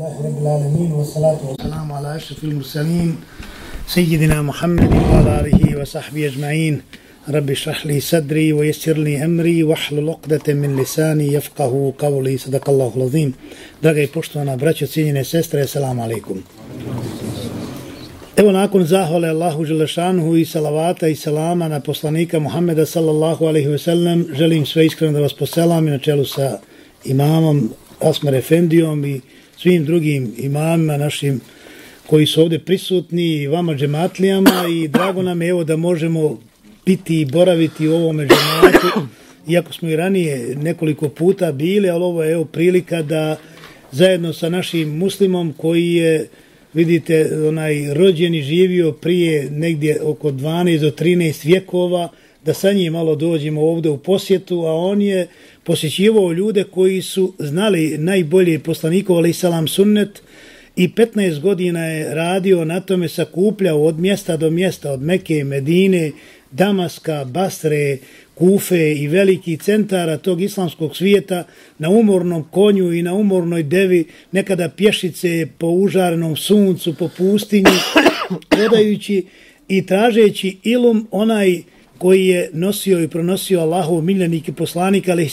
الله رب العالمين والصلاة والسلام على أشرف المرسلين سيدنا محمد وعلى آله وصحبه أجمعين رب اشرح لي صدري ويسر لي أمري واحلل عقدة من لساني يفقه قولي صدق الله العظيم Draga i poštovana braćo, cijenjene sestre, assalamu alaikum. Evo nakon zahvale Allahu Želešanuhu i salavata i salama na poslanika Muhammeda sallallahu alaihi ve sellem, želim sve iskreno da vas poselam i na čelu sa imamom Asmar Efendijom i svim drugim imamima našim koji su ovdje prisutni i vama džematlijama i drago nam je evo da možemo biti i boraviti u ovome džematu iako smo i ranije nekoliko puta bili, ali ovo je evo prilika da zajedno sa našim muslimom koji je vidite onaj rođen i živio prije negdje oko 12 do 13 vjekova da sa njim malo dođemo ovdje u posjetu, a on je posjećivao ljude koji su znali najbolje poslanikov, ali salam sunnet, i 15 godina je radio na tome, sakupljao od mjesta do mjesta, od Meke, Medine, Damaska, Basre, Kufe i veliki centara tog islamskog svijeta na umornom konju i na umornoj devi, nekada pješice po užarenom suncu, po pustinji, gledajući i tražeći ilum onaj koji je nosio i pronosio Allahov miljenik i poslanik, ali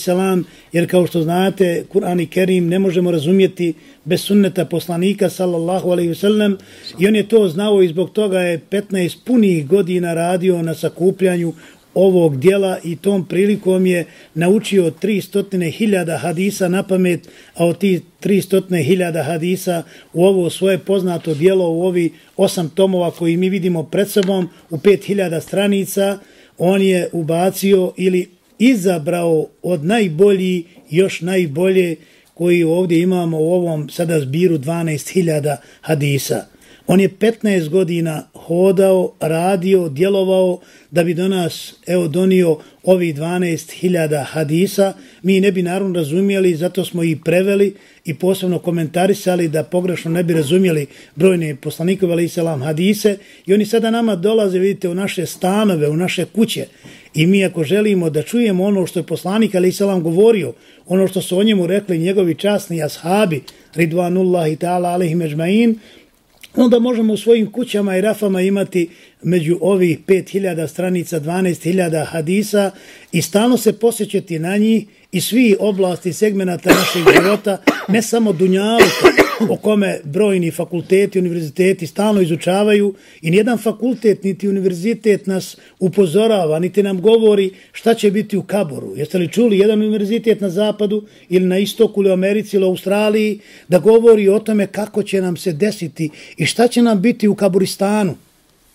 jer kao što znate, Kur'an i Kerim ne možemo razumjeti bez sunneta poslanika, sallallahu alaihi wasallam, i on je to znao i zbog toga je 15 punih godina radio na sakupljanju ovog dijela i tom prilikom je naučio 300.000 hadisa na pamet, a od tih 300.000 hadisa u ovo svoje poznato dijelo, u ovi osam tomova koji mi vidimo pred sobom, u 5.000 stranica, on je ubacio ili izabrao od najbolji, još najbolje koji ovdje imamo u ovom sada zbiru 12.000 hadisa. On je 15 godina hodao, radio, djelovao da bi do nas evo donio ovi 12.000 hadisa. Mi ne bi naravno razumijeli, zato smo i preveli i posebno komentarisali da pogrešno ne bi razumijeli brojne poslanikove ali selam hadise. I oni sada nama dolaze, vidite, u naše stanove, u naše kuće. I mi ako želimo da čujemo ono što je poslanik ali selam govorio, ono što su o njemu rekli njegovi časni ashabi, ridvanullahi ta'ala alihim ežmain, onda možemo u svojim kućama i rafama imati među ovih 5000 stranica 12.000 hadisa i stalno se posjećati na njih i svi oblasti segmenata našeg života, ne samo Dunjaluka, o kome brojni fakulteti, univerziteti stalno izučavaju i nijedan fakultet niti univerzitet nas upozorava, niti nam govori šta će biti u Kaboru. Jeste li čuli jedan univerzitet na zapadu ili na istoku ili u Americi ili u Australiji da govori o tome kako će nam se desiti i šta će nam biti u Kaburistanu?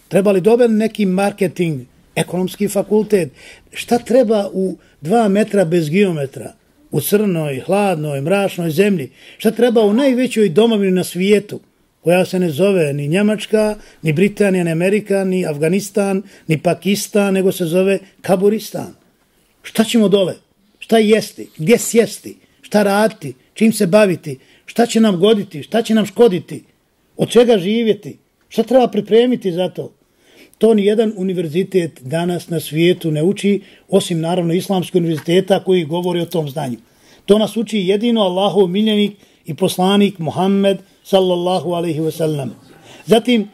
Treba li dobar neki marketing, ekonomski fakultet? Šta treba u dva metra bez geometra? u crnoj, hladnoj, mračnoj zemlji, šta treba u najvećoj domovini na svijetu, koja se ne zove ni Njemačka, ni Britanija, ni Amerika, ni Afganistan, ni Pakistan, nego se zove Kaburistan. Šta ćemo dole? Šta jesti? Gdje sjesti? Šta raditi? Čim se baviti? Šta će nam goditi? Šta će nam škoditi? Od čega živjeti? Šta treba pripremiti za to? To ni jedan univerzitet danas na svijetu ne uči, osim naravno islamskog univerziteta koji govori o tom znanju. To nas uči jedino Allahov miljenik i poslanik Muhammed sallallahu alaihi ve sellem. Zatim,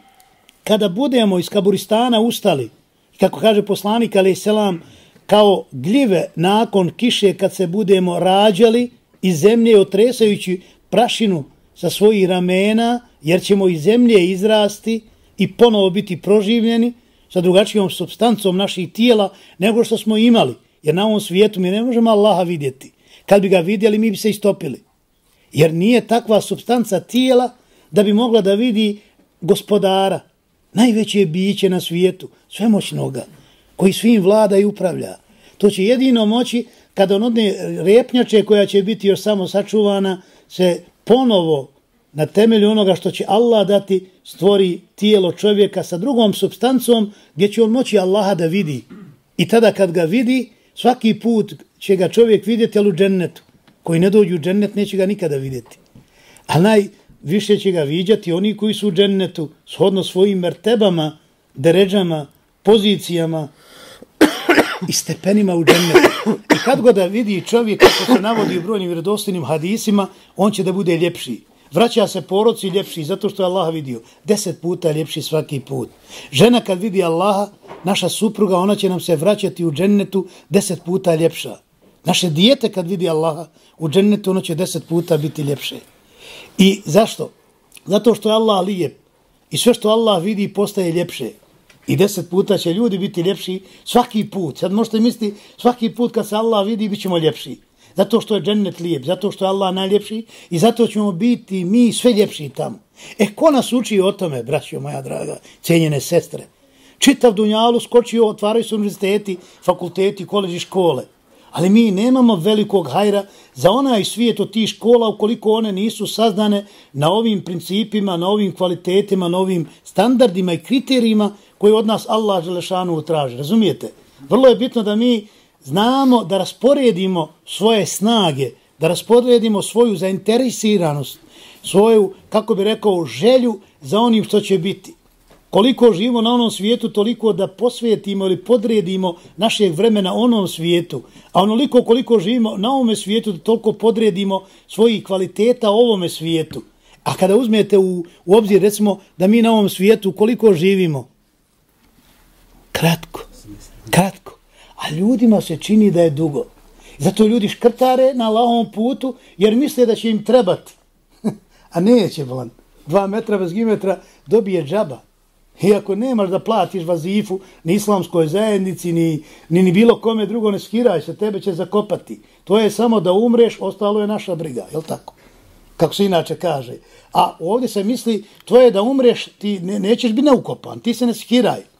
kada budemo iz Kaburistana ustali, kako kaže poslanik alaihi selam, kao gljive nakon kiše kad se budemo rađali iz zemlje otresajući prašinu sa svojih ramena, jer ćemo iz zemlje izrasti, i ponovo biti proživljeni sa drugačijom substancom naših tijela nego što smo imali. Jer na ovom svijetu mi ne možemo Allaha vidjeti. Kad bi ga vidjeli, mi bi se istopili. Jer nije takva substanca tijela da bi mogla da vidi gospodara, najveće biće na svijetu, svemoćnoga, koji svim vlada i upravlja. To će jedino moći kada onodne e, repnjače koja će biti još samo sačuvana se ponovo na temelju onoga što će Allah dati, stvori tijelo čovjeka sa drugom substancom gdje će on moći Allaha da vidi. I tada kad ga vidi, svaki put će ga čovjek vidjeti, ali u džennetu. Koji ne dođu u džennet, neće ga nikada vidjeti. A najviše će ga vidjeti oni koji su u džennetu, shodno svojim mertebama, deređama, pozicijama i stepenima u džennetu. I kad god da vidi čovjek, kako se navodi u brojnim vjerodostojnim hadisima, on će da bude ljepši Vraća se poroci ljepši zato što je Allah vidio. Deset puta ljepši svaki put. Žena kad vidi Allaha, naša supruga, ona će nam se vraćati u džennetu deset puta ljepša. Naše dijete kad vidi Allaha u džennetu, ono će deset puta biti ljepše. I zašto? Zato što je Allah lijep. I sve što Allah vidi postaje ljepše. I deset puta će ljudi biti ljepši svaki put. Sad možete misliti, svaki put kad se Allah vidi, bit ćemo ljepši. Zato što je džennet lijep, zato što je Allah najljepši i zato ćemo biti mi sve ljepši tamo. E, ko nas uči o tome, braćo moja draga, cijenjene sestre? Čitav Dunjalu skočio, otvaraju se univerziteti, fakulteti, koleđi, škole. Ali mi nemamo velikog hajra za onaj svijet od tih škola ukoliko one nisu saznane na ovim principima, na ovim kvalitetima, na ovim standardima i kriterijima koje od nas Allah Želešanu traži. Razumijete? Vrlo je bitno da mi znamo da rasporedimo svoje snage, da rasporedimo svoju zainteresiranost, svoju, kako bi rekao, želju za onim što će biti. Koliko živimo na onom svijetu, toliko da posvetimo ili podredimo našeg vremena onom svijetu. A onoliko koliko živimo na ovom svijetu, da toliko podredimo svojih kvaliteta ovome svijetu. A kada uzmete u, u obzir, recimo, da mi na ovom svijetu koliko živimo? Kratko. Kratko. A ljudima se čini da je dugo. Zato ljudi škrtare na lahom putu, jer misle da će im trebati. A neće, bolan. Dva metra bez gimetra dobije džaba. Iako nemaš da platiš vazifu ni islamskoj zajednici, ni, ni, ni bilo kome drugo, ne skiraj se, tebe će zakopati. To je samo da umreš, ostalo je naša briga, je tako? Kako se inače kaže. A ovdje se misli, to je da umreš, ti ne, nećeš biti neukopan, ti se ne skiraj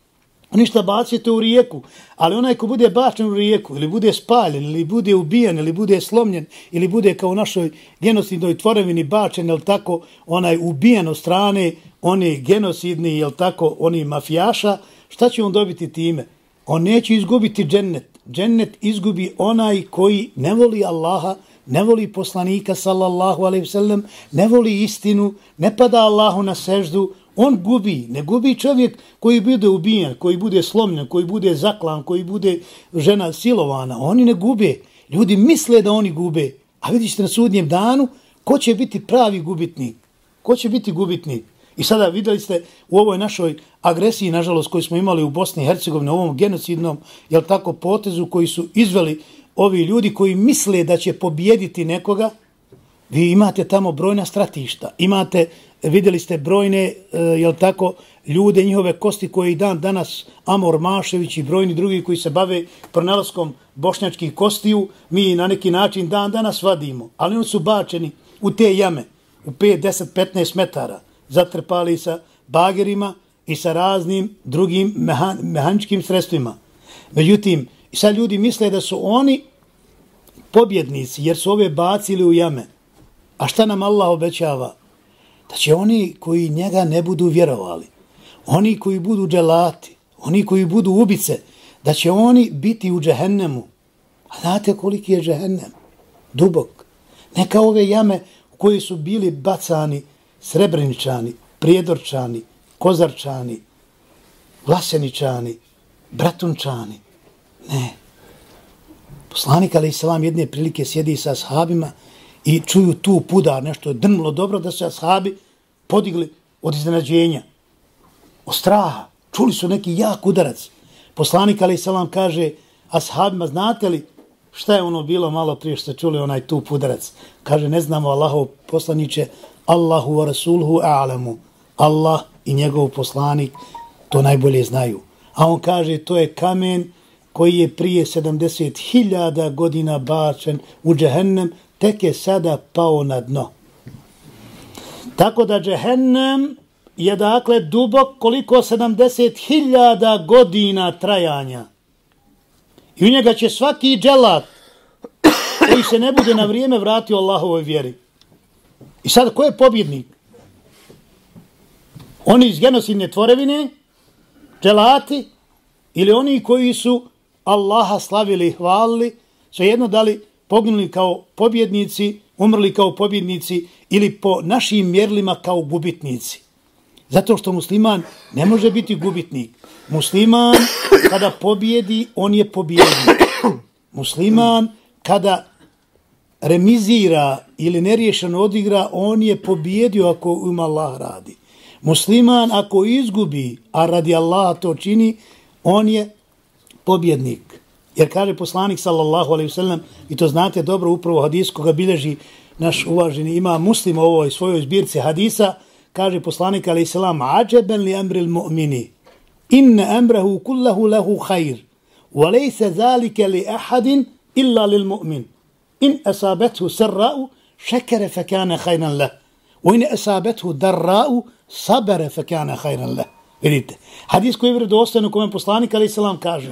ništa bacite u rijeku, ali onaj ko bude bačen u rijeku, ili bude spaljen, ili bude ubijen, ili bude slomljen, ili bude kao u našoj genocidnoj tvorevini bačen, jel tako, onaj ubijen od strane, oni genocidni, jel tako, oni mafijaša, šta će on dobiti time? On neće izgubiti džennet. Džennet izgubi onaj koji ne voli Allaha, ne voli poslanika, sallallahu alaihi sallam, ne voli istinu, ne pada Allahu na seždu, On gubi, ne gubi čovjek koji bude ubijen, koji bude slomljen, koji bude zaklan, koji bude žena silovana. Oni ne gube. Ljudi misle da oni gube. A vidite na sudnjem danu, ko će biti pravi gubitnik? Ko će biti gubitnik? I sada videli ste u ovoj našoj agresiji, nažalost, koju smo imali u Bosni i Hercegovini, u ovom genocidnom, jel tako, potezu koji su izveli ovi ljudi koji misle da će pobjediti nekoga, vi imate tamo brojna stratišta, imate vidjeli ste brojne, e, jel tako, ljude, njihove kosti koje i dan danas Amor Mašević i brojni drugi koji se bave pronalaskom bošnjačkih kostiju, mi na neki način dan danas vadimo, ali oni su bačeni u te jame, u 5, 10, 15 metara, zatrpali sa bagerima i sa raznim drugim mehan, mehaničkim sredstvima. Međutim, sad ljudi misle da su oni pobjednici jer su ove bacili u jame. A šta nam Allah obećava? da će oni koji njega ne budu vjerovali, oni koji budu dželati, oni koji budu ubice, da će oni biti u džehennemu. A znate koliki je džehennem? Dubok. Neka ove jame u koje su bili bacani srebrničani, prijedorčani, kozarčani, vlaseničani, bratunčani. Ne. Poslanik, ali i salam, jedne prilike sjedi sa sahabima i čuju tu pudar, nešto je drmlo dobro da se ashabi podigli od iznenađenja, od straha. Čuli su neki jak udarac. Poslanik Ali Salam kaže ashabima, znate li šta je ono bilo malo prije što čuli onaj tu udarac? Kaže, ne znamo Allahov poslaniće, Allahu wa Rasulhu a'lamu. Allah i njegov poslanik to najbolje znaju. A on kaže, to je kamen koji je prije 70.000 godina bačen u džehennem, tek je sada pao na dno. Tako da džehennem je dakle dubok koliko 70.000 godina trajanja. I u njega će svaki dželat koji se ne bude na vrijeme vratio Allahovoj vjeri. I sad, ko je pobjednik? Oni iz genosidne tvorevine, dželati, ili oni koji su Allaha slavili i hvalili, svejedno da li poginuli kao pobjednici, umrli kao pobjednici ili po našim mjerlima kao gubitnici. Zato što musliman ne može biti gubitnik. Musliman kada pobjedi, on je pobjednik. Musliman kada remizira ili neriješeno odigra, on je pobjedio ako ima Allah radi. Musliman ako izgubi, a radi Allah to čini, on je pobjednik. Jer kaže poslanik sallallahu alaihi wasallam, i to znate dobro upravo hadis koga bilježi naš uvaženi ima muslim ovo ovoj svojoj zbirci hadisa, kaže poslanik alaihi sallam, ađeben li amril mu'mini, inne amrahu kullahu lahu khair, wa lejse zalike li ahadin illa lil mu'min. In asabethu sarra'u, šekere fe kane khayran lah. Wa in leh. E, vidite, hadis koji je vredostan u kome poslanik Ali Salam kaže,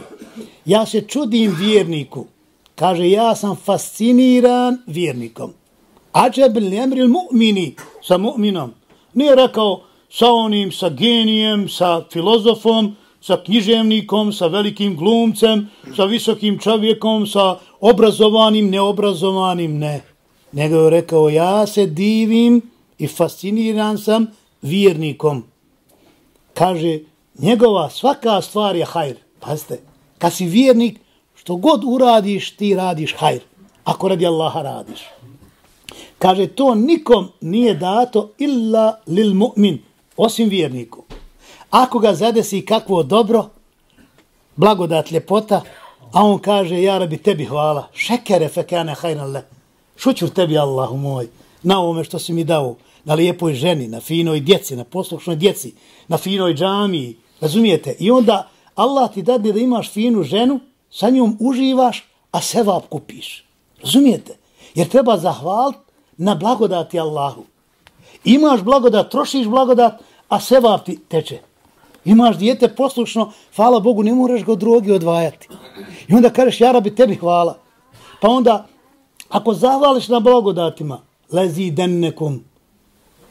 ja se čudim vjerniku, kaže, ja sam fasciniran vjernikom. Ađeb li emril mu'mini, sa mu'minom. Nije rekao sa onim, sa genijem, sa filozofom, sa književnikom, sa velikim glumcem, sa visokim čovjekom, sa obrazovanim, neobrazovanim, ne. Nego je rekao, ja se divim i fasciniran sam vjernikom. Kaže, njegova svaka stvar je hajr. Pazite, kad si vjernik, što god uradiš, ti radiš hajr. Ako radi Allaha radiš. Kaže, to nikom nije dato illa lil mu'min, osim vjerniku. Ako ga zadesi kakvo dobro, blagodat, ljepota, a on kaže, ja rabi tebi hvala, šekere fekane hajnale, šuću tebi Allahu moj, na ovome što si mi dao, na lijepoj ženi, na finoj djeci, na poslušnoj djeci, na finoj džamiji, razumijete? I onda Allah ti dade da imaš finu ženu, sa njom uživaš, a sevap kupiš. Razumijete? Jer treba zahvaliti na blagodati Allahu. Imaš blagodat, trošiš blagodat, a sevap ti teče. Imaš dijete poslušno, hvala Bogu, ne moraš ga od drogi odvajati. I onda kažeš, ja rabi tebi hvala. Pa onda, ako zahvališ na blagodatima, lezi den nekom,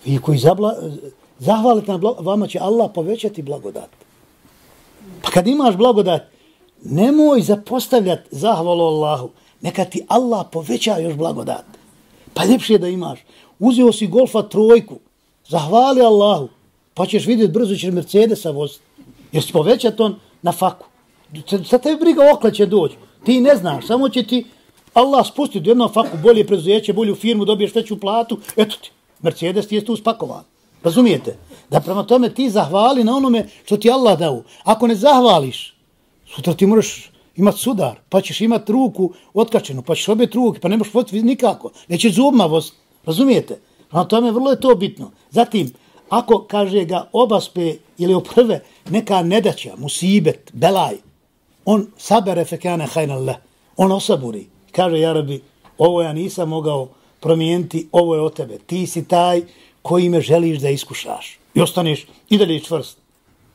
vi koji zabla, zahvalite na blagodat, vama će Allah povećati blagodat. Pa kad imaš blagodat, nemoj zapostavljati zahvalu Allahu, neka ti Allah poveća još blagodat. Pa ljepše da imaš. Uzeo si golfa trojku, zahvali Allahu, pa ćeš vidjeti brzo ćeš Mercedesa voziti. Jer si povećat on na faku. Sa tebi briga okle će doći. Ti ne znaš, samo će ti Allah spustiti u jednom faku, bolje prezuzeće, bolju firmu, dobiješ veću platu, eto ti, Mercedes ti je tu spakovan. Razumijete? Da prema tome ti zahvali na onome što ti Allah dao. Ako ne zahvališ, sutra ti moraš imati sudar, pa ćeš imati ruku otkačenu, pa ćeš objet ruke, pa ne možeš voziti nikako. Neće zubma voziti. Razumijete? Prema tome vrlo je to bitno. Zatim, ako, kaže ga, obaspe ili oprve neka nedaća, musibet, belaj, on sabere fekane hajnalle, on osaburi. Kaže, jarabi, ovo ja nisam mogao promijeniti, ovo je o tebe. Ti si taj koji me želiš da iskušaš. I ostaneš i dalje čvrst.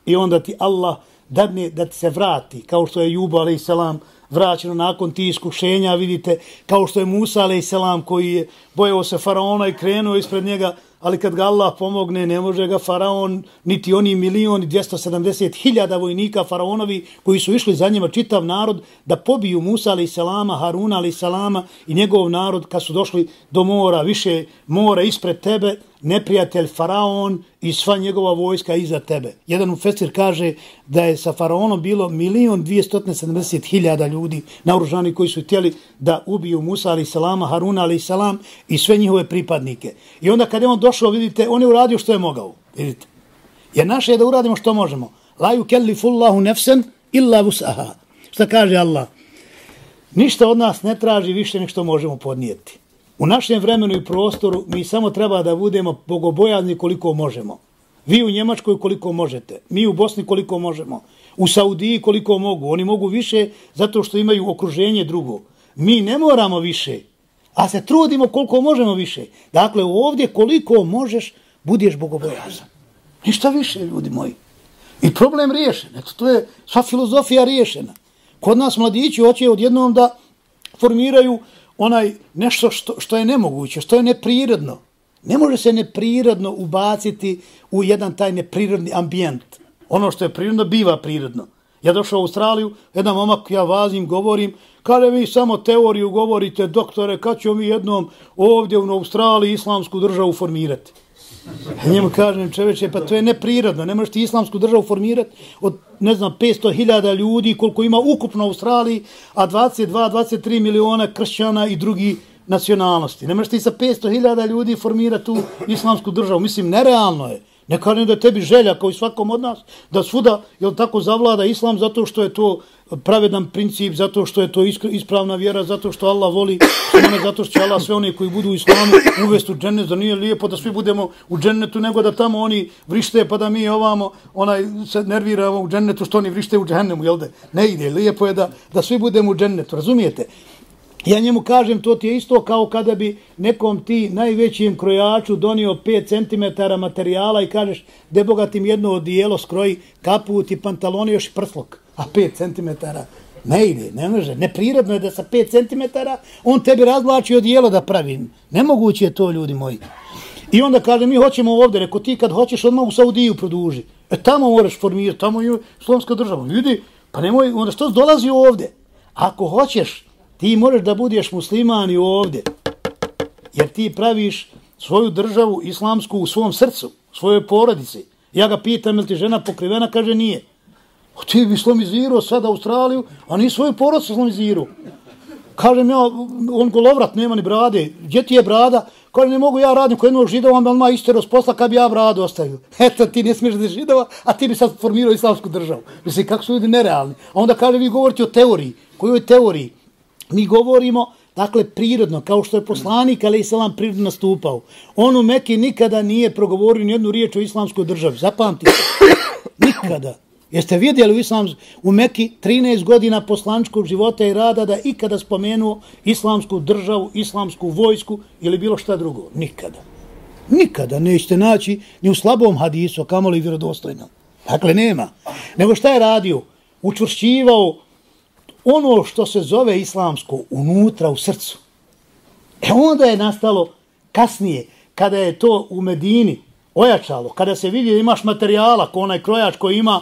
I onda ti Allah dadne da ti se vrati, kao što je Juba, alaih salam, vraćeno nakon ti iskušenja, vidite, kao što je Musa, alaih salam, koji je bojao se faraona i krenuo ispred njega, ali kad ga Allah pomogne, ne može ga faraon, niti oni milion i 270 hiljada vojnika faraonovi koji su išli za njima čitav narod da pobiju Musa ali selama, Haruna ali selama i njegov narod kad su došli do mora, više mora ispred tebe, neprijatelj faraon i sva njegova vojska iza tebe. Jedan ufesir kaže da je sa faraonom bilo milion 270 hiljada ljudi naoružani koji su htjeli da ubiju Musa ali salama, Haruna ali salam i sve njihove pripadnike. I onda kad je on došao, vidite, on je uradio što je mogao. Vidite. Jer naše je da uradimo što možemo. La yukellifullahu nefsen illa vusaha. Šta kaže Allah? Ništa od nas ne traži više nek što možemo podnijeti. U našem vremenu i prostoru mi samo treba da budemo bogobojazni koliko možemo. Vi u Njemačkoj koliko možete, mi u Bosni koliko možemo, u Saudiji koliko mogu. Oni mogu više zato što imaju okruženje drugo. Mi ne moramo više, a se trudimo koliko možemo više. Dakle, ovdje koliko možeš, budeš bogobojazan. Ništa više, ljudi moji. I problem riješen. Eto, to je sva filozofija riješena. Kod nas mladići hoće odjednom da formiraju onaj nešto što, što je nemoguće, što je neprirodno. Ne može se neprirodno ubaciti u jedan taj neprirodni ambijent. Ono što je prirodno, biva prirodno. Ja došao u Australiju, jedan momak, ja vazim, govorim, kada vi samo teoriju govorite, doktore, kad ćemo mi jednom ovdje u Australiji islamsku državu formirati? Ja njemu kažem, čoveče, pa to je neprirodno, ne možeš ti islamsku državu formirati od, ne znam, 500.000 ljudi koliko ima ukupno u Australiji, a 22-23 miliona kršćana i drugi nacionalnosti. Ne možeš ti sa 500.000 ljudi formirati tu islamsku državu. Mislim, nerealno je. Ne kažem da tebi želja kao i svakom od nas da svuda jel tako zavlada islam zato što je to pravedan princip, zato što je to ispravna vjera, zato što Allah voli sve zato što će Allah sve one koji budu u islamu uvesti u džennet, da nije lijepo da svi budemo u džennetu, nego da tamo oni vrište pa da mi ovamo onaj, se nerviramo u džennetu što oni vrište u džennemu, jel da? Ne ide, lijepo je da, da svi budemo u džennetu, razumijete? Ja njemu kažem, to ti je isto kao kada bi nekom ti najvećim krojaču donio 5 cm materijala i kažeš, debogatim jedno odijelo skroji kaput i pantaloni još i prslok, a 5 cm ne ide, ne može. Neprirodno je da sa 5 cm on tebi razvlači odijelo da pravim. Nemoguće je to, ljudi moji. I onda kaže, mi hoćemo ovdje, reko ti kad hoćeš odmah u Saudiju produži. E tamo moraš formirati, tamo je slovenska država. Ljudi, pa nemoj, onda što dolazi ovdje? Ako hoćeš ti moraš da budeš musliman i ovdje, jer ti praviš svoju državu islamsku u svom srcu, u svojoj porodici. Ja ga pitam, je ti žena pokrivena? Kaže, nije. O, ti bi islamizirao sad Australiju, a ni svoju porodicu islamizirao. Kažem ja, on golovrat, nema ni brade. Gdje ti je brada? Kaže, ne mogu ja radim kod jednog židova, on ima istero s posla kad bi ja bradu ostavio. Eto, ti ne smiješ da židova, a ti bi sad formirao islamsku državu. Mislim, kako su ljudi nerealni. A onda kaže, vi govorite o teoriji. Kojoj teoriji? Mi govorimo, dakle, prirodno, kao što je poslanik, ali islam prirodno nastupao. On u Meki nikada nije progovorio ni jednu riječ o islamskoj državi. Zapamtite. Nikada. Jeste vidjeli u islams, u Meki 13 godina poslančkog života i rada da ikada spomenuo islamsku državu, islamsku vojsku ili bilo šta drugo? Nikada. Nikada nećete naći ni u slabom hadisu, kamoli vjerodostojnom. vjerodostojno. Dakle, nema. Nego šta je radio? Učvršćivao ono što se zove islamsko unutra u srcu. E onda je nastalo kasnije, kada je to u Medini ojačalo, kada se vidi da imaš materijala, ko onaj krojač koji ima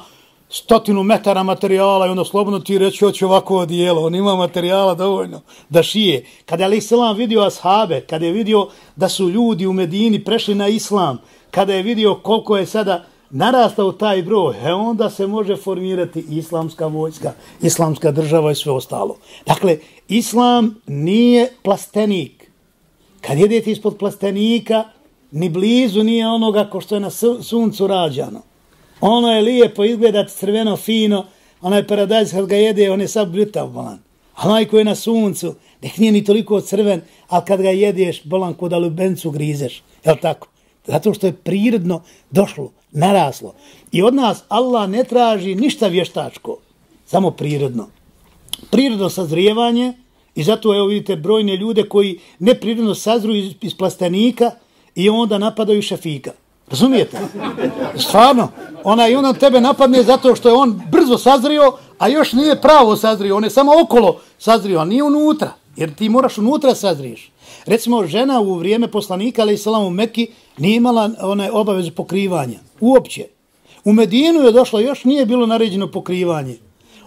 stotinu metara materijala i onda slobodno ti reći hoće ovako odijelo, on ima materijala dovoljno da šije. Kada je Islam vidio ashabe, kada je vidio da su ljudi u Medini prešli na Islam, kada je vidio koliko je sada narastao taj broj, e onda se može formirati islamska vojska, islamska država i sve ostalo. Dakle, islam nije plastenik. Kad jedete ispod plastenika, ni blizu nije onoga ko što je na suncu rađano. Ono je lijepo izgledati crveno, fino, onaj paradajz kad ga jede, on je sad brutav bolan. A onaj koji je na suncu, nek nije ni toliko crven, ali kad ga jedeš, bolan, kod alubencu grizeš. Je tako? Zato što je prirodno došlo, naraslo. I od nas Allah ne traži ništa vještačko, samo prirodno. Prirodno sazrijevanje, i zato evo vidite brojne ljude koji neprirodno sazruju iz, iz plastenika i onda napadaju šefika. Razumijete? Stvarno. Ona i ona tebe napadne zato što je on brzo sazrio, a još nije pravo sazrio. On je samo okolo sazrio, a nije unutra. Jer ti moraš unutra sazriješ. Recimo, žena u vrijeme poslanika, ali i salam u Mekki, nije imala onaj obavez pokrivanja. Uopće. U Medinu je došlo, još nije bilo naređeno pokrivanje.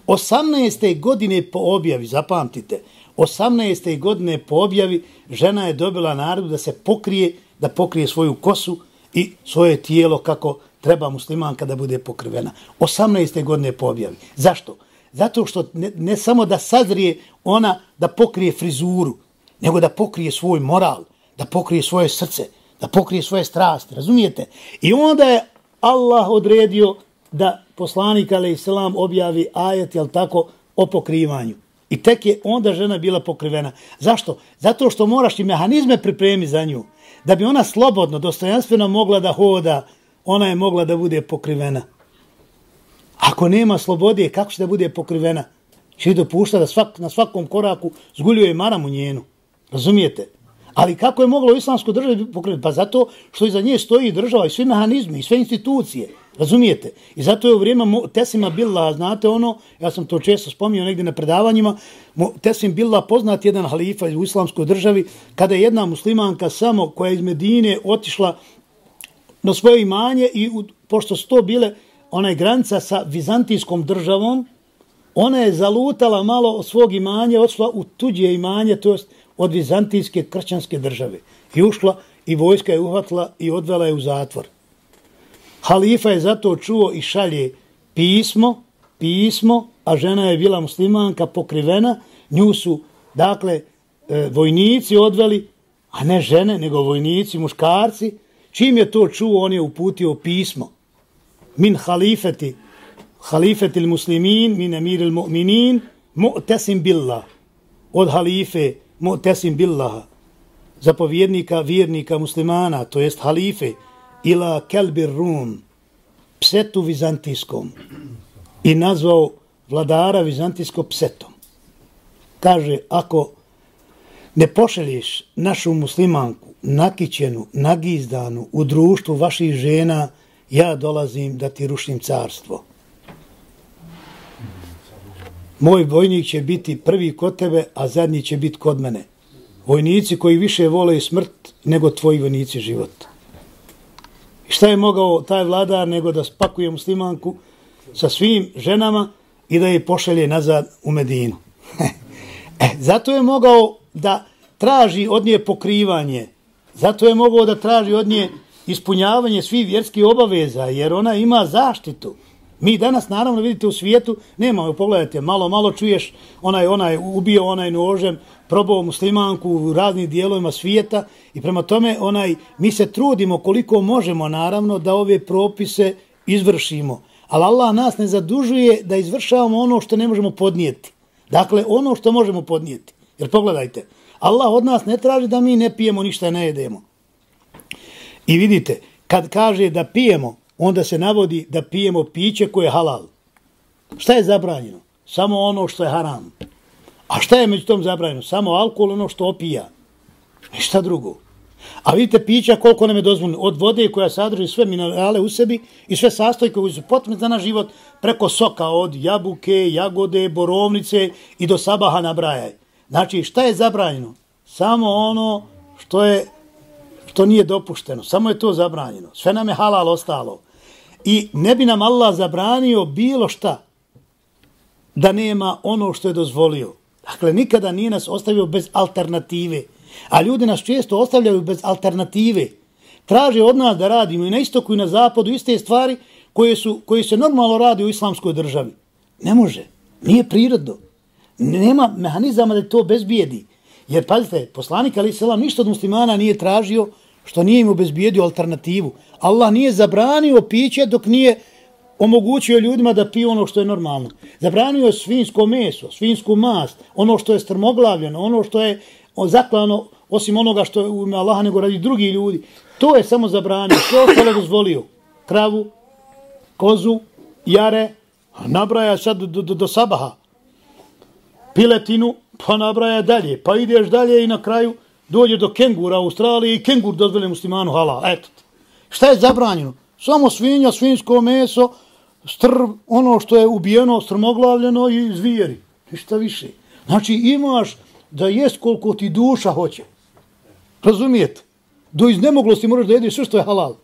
18. godine po objavi, zapamtite, 18. godine po objavi žena je dobila naredbu da se pokrije, da pokrije svoju kosu i svoje tijelo kako treba muslimanka da bude pokrivena. 18. godine po objavi. Zašto? Zato što ne, ne samo da sazrije ona da pokrije frizuru, nego da pokrije svoj moral, da pokrije svoje srce, da pokrije svoje strasti, razumijete? I onda je Allah odredio da poslanik alaih objavi ajet, jel tako, o pokrivanju. I tek je onda žena bila pokrivena. Zašto? Zato što moraš i mehanizme pripremi za nju. Da bi ona slobodno, dostojanstveno mogla da hoda, ona je mogla da bude pokrivena. Ako nema slobode, kako će da bude pokrivena? Će dopušta da svak, na svakom koraku zguljuje maramu njenu. Razumijete? Ali kako je moglo islamsko državu pokrenuti? Pa zato što iza nje stoji država i svi mehanizmi i sve institucije. Razumijete? I zato je u vrijeme Tesima Billa, znate ono, ja sam to često spominjao negdje na predavanjima, Tesim Billa poznat jedan halifa u islamskoj državi, kada je jedna muslimanka samo koja je iz Medine otišla na svoje imanje i pošto su to bile onaj granica sa vizantijskom državom, ona je zalutala malo od svog imanja, odšla u tuđe imanje, to jest od vizantijske kršćanske države. I ušla i vojska je uhvatila i odvela je u zatvor. Halifa je zato čuo i šalje pismo, pismo, a žena je bila muslimanka pokrivena, nju su, dakle, e, vojnici odveli, a ne žene, nego vojnici, muškarci. Čim je to čuo, on je uputio pismo. Min halifeti, halifetil muslimin, min emiril mu'minin, mu'tesim billah. Od halife, mu'tesim billah. Zapovjednika, vjernika, muslimana, to jest halife, ila kelbir rum, psetu vizantijskom. I nazvao vladara vizantijsko psetom. Kaže, ako ne pošelješ našu muslimanku nakićenu, nagizdanu u društvu vaših žena, ja dolazim da ti rušim carstvo. Moj vojnik će biti prvi kod tebe, a zadnji će biti kod mene. Vojnici koji više vole smrt nego tvoji vojnici život. I šta je mogao taj vladar nego da spakuje muslimanku sa svim ženama i da je pošalje nazad u Medinu. e, zato je mogao da traži od nje pokrivanje. Zato je mogao da traži od nje ispunjavanje svih vjerskih obaveza, jer ona ima zaštitu. Mi danas, naravno, vidite u svijetu, nemamo, pogledajte, malo, malo čuješ, onaj, onaj, ubio onaj nožem, probao muslimanku u raznim dijelovima svijeta i prema tome, onaj, mi se trudimo koliko možemo, naravno, da ove propise izvršimo. Ali Allah nas ne zadužuje da izvršavamo ono što ne možemo podnijeti. Dakle, ono što možemo podnijeti. Jer pogledajte, Allah od nas ne traži da mi ne pijemo ništa ne jedemo. I vidite, kad kaže da pijemo, onda se navodi da pijemo piće koje je halal. Šta je zabranjeno? Samo ono što je haram. A šta je među tom zabranjeno? Samo alkohol, ono što opija. Ništa drugo. A vidite pića koliko nam je dozvoljeno. Od vode koja sadrži sve minerale u sebi i sve sastojke koji su potrebne za naš život preko soka od jabuke, jagode, borovnice i do sabaha nabrajaj. Znači, šta je zabranjeno? Samo ono što je što nije dopušteno. Samo je to zabranjeno. Sve nam je halal ostalo. I ne bi nam Allah zabranio bilo šta da nema ono što je dozvolio. Dakle, nikada nije nas ostavio bez alternative. A ljudi nas često ostavljaju bez alternative. Traže od nas da radimo i na istoku i na zapadu iste stvari koje, su, koje se normalno radi u islamskoj državi. Ne može. Nije prirodno nema mehanizama da to bezbijedi. Jer, pazite, poslanik Ali Selam ništa od muslimana nije tražio što nije im obezbijedio alternativu. Allah nije zabranio piće dok nije omogućio ljudima da piju ono što je normalno. Zabranio je svinsko meso, svinsku mast, ono što je strmoglavljeno, ono što je zaklano, osim onoga što je u ime Allaha nego radi drugi ljudi. To je samo zabranio. Sve ostalo dozvolio. Kravu, kozu, jare, nabraja sad do, do, do sabaha piletinu, pa nabraja dalje. Pa ideš dalje i na kraju dođe do kengura u Australiji i kengur dozvoli muslimanu halal. Eto. Šta je zabranjeno? Samo svinja, svinsko meso, strv, ono što je ubijeno, strmoglavljeno i zvijeri. Ništa više. Znači imaš da jest koliko ti duša hoće. Razumijete? Do iznemoglosti moraš da jedeš sve što je halal.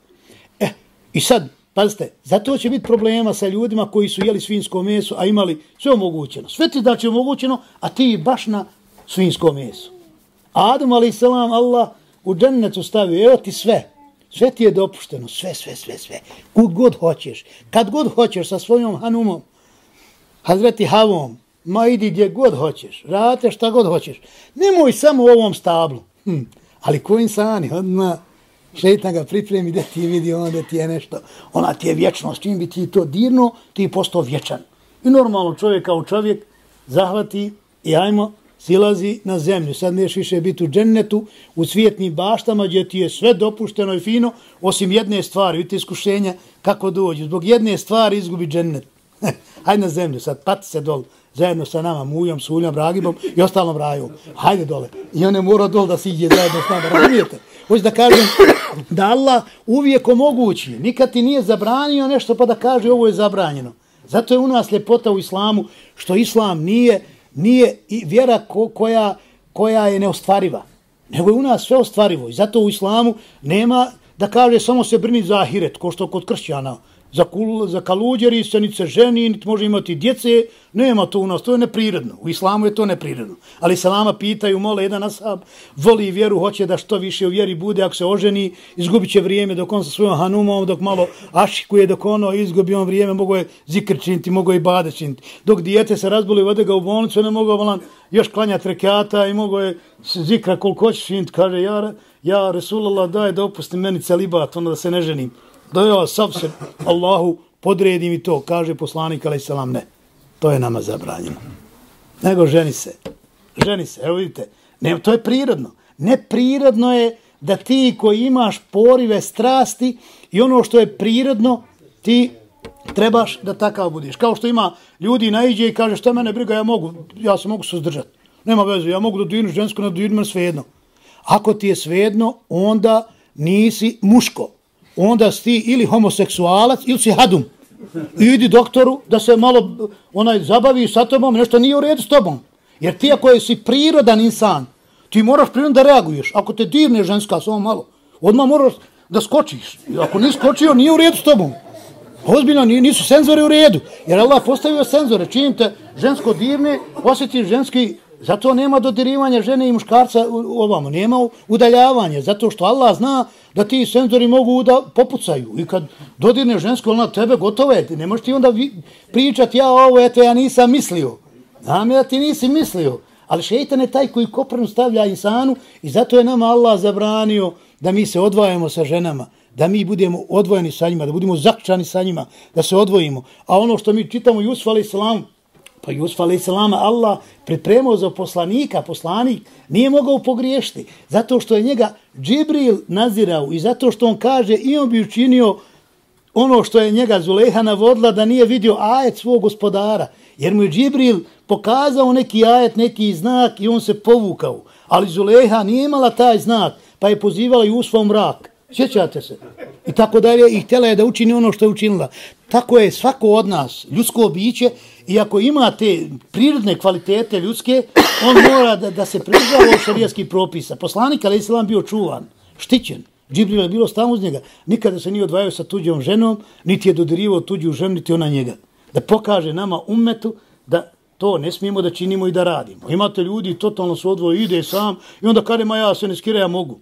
E, i sad, Pazite, zato će biti problema sa ljudima koji su jeli svinsko meso, a imali sve omogućeno. Sve ti da će omogućeno, a ti baš na svinsko meso. Adam, ali selam, Allah u džennetu stavio, evo ti sve. Sve ti je dopušteno, sve, sve, sve, sve. Kud god hoćeš, kad god hoćeš sa svojom hanumom, Hazreti Havom, ma idi gdje god hoćeš, rate šta god hoćeš. Nemoj samo u ovom stablu. Hm. Ali ko insani, odmah, šeitan ga pripremi da ti vidi onda ti je nešto, ona ti je vječnost, čim bi ti to dirno, ti je postao vječan. I normalno čovjek kao čovjek zahvati i ajmo, silazi na zemlju. Sad neš više biti u džennetu, u svijetnim baštama gdje ti je sve dopušteno i fino, osim jedne stvari, vidite iskušenja kako dođu. Zbog jedne stvari izgubi džennet. Hajde na zemlju, sad pati se dol, zajedno sa nama, mujom, suljom, Ragibom i ostalom raju. Hajde dole. I on je mora dol da siđe zajedno s nama, razumijete? Hoće da kažem da Allah uvijek omogući. Nikad ti nije zabranio nešto pa da kaže ovo je zabranjeno. Zato je u nas ljepota u islamu što islam nije, nije i vjera ko, koja, koja je neostvariva. Nego je u nas sve ostvarivo. I zato u islamu nema da kaže samo se brini za ahiret, ko što kod kršćana za, kul, za kaluđeri se niti se ženi, niti može imati djece, nema to u nas, to je neprirodno. U islamu je to neprirodno. Ali salama pitaju, mole, jedan asab voli vjeru, hoće da što više u vjeri bude, ako se oženi, izgubit će vrijeme dok on sa svojom hanumom, dok malo ašikuje, dok ono izgubi on vrijeme, mogo je zikr činiti, mogo je bade činiti. Dok dijete se razboli, vode ga u bolnicu, ne mogo volan još klanjati rekata i mogo je zikra koliko hoće činiti, kaže, ja, ja, Resulallah, daj da opustim meni celibat, onda da se ne ženim da ja sav se Allahu podredim i to, kaže poslanik, ali salam, ne. To je nama zabranjeno. Nego ženi se. Ženi se, evo vidite. Ne, to je prirodno. Neprirodno je da ti koji imaš porive strasti i ono što je prirodno, ti trebaš da takav budiš. Kao što ima ljudi naiđe i kaže šta mene briga, ja mogu, ja se mogu suzdržati. Nema veze, ja mogu da dirnu žensku, na dirnu svejedno. Ako ti je svejedno, onda nisi muško onda si ti ili homoseksualac ili si hadum. Idi doktoru da se malo onaj zabavi sa tobom, nešto nije u redu s tobom. Jer ti ako si prirodan insan, ti moraš prirodno da reaguješ. Ako te dirne ženska samo malo, odmah moraš da skočiš. Ako nisi skočio, nije u redu s tobom. Ozbiljno, nisu senzori u redu. Jer Allah postavio senzore. Čim te žensko dirne, osjetiš ženski Zato nema dodirivanja žene i muškarca ovamo, nema udaljavanja, zato što Allah zna da ti senzori mogu da popucaju i kad dodirne žensko ona tebe gotovo je, ne možeš ti onda pričati ja ovo, eto ja nisam mislio. Znam ja ti nisi mislio, ali šeitan je taj koji koprnu stavlja insanu i zato je nama Allah zabranio da mi se odvajamo sa ženama, da mi budemo odvojeni sa njima, da budemo zakčani sa njima, da se odvojimo. A ono što mi čitamo Jusuf alaih Pa Jusuf a.s. Allah pripremao za poslanika, poslanik nije mogao pogriješiti, zato što je njega Džibril nazirao i zato što on kaže i on bi učinio ono što je njega Zuleha navodila da nije vidio ajet svog gospodara, jer mu je Džibril pokazao neki ajet, neki znak i on se povukao. Ali Zuleha nije imala taj znak, pa je pozivala Jusufa u mrak. Sjećate se? I tako dalje, i htjela je da učini ono što je učinila. Tako je svako od nas, ljudsko biće, i ako ima te prirodne kvalitete ljudske, on mora da, da se pridržava šarijaskih propisa. Poslanik, ali Islam bio čuvan, štićen. Džibril je bilo stalno uz njega. Nikada se nije odvajao sa tuđom ženom, niti je dodirivao tuđu ženu, niti ona njega. Da pokaže nama umetu da to ne smijemo da činimo i da radimo. Imate ljudi, totalno su odvoje, ide sam, i onda kada ima ja se ne skira, ja mogu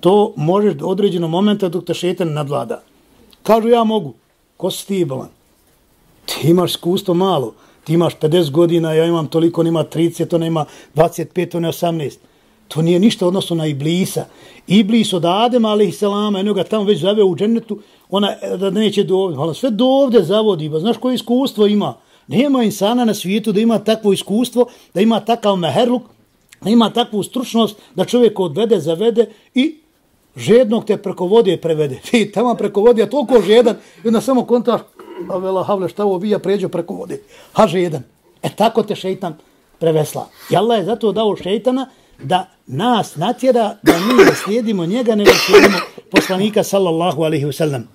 to možeš do određenog momenta dok te šetan nadvlada. Kažu ja mogu. Ko si ti, Balan? Ti imaš iskustvo malo. Ti imaš 50 godina, ja imam toliko, on ima 30, on ima 25, on je 18. To nije ništa odnosno na Iblisa. Iblis od Adema, ali i Selama, jednog ga tamo već zaveo u džennetu, ona e, da neće do ovdje. Ona sve do ovdje zavodi. Ba, znaš koje iskustvo ima? Nema insana na svijetu da ima takvo iskustvo, da ima takav meherluk, da ima takvu stručnost da čovjek odvede, zavede i žednog te preko vode prevede. Ti tamo preko vode, a toliko žedan, i onda samo kontaš, a vela havle šta ovo bija, pređo preko vode. Ha žedan. E tako te šeitan prevesla. I Allah je zato dao šeitana da nas natjera da mi ne slijedimo njega, nego slijedimo poslanika sallallahu alaihi wa sallam.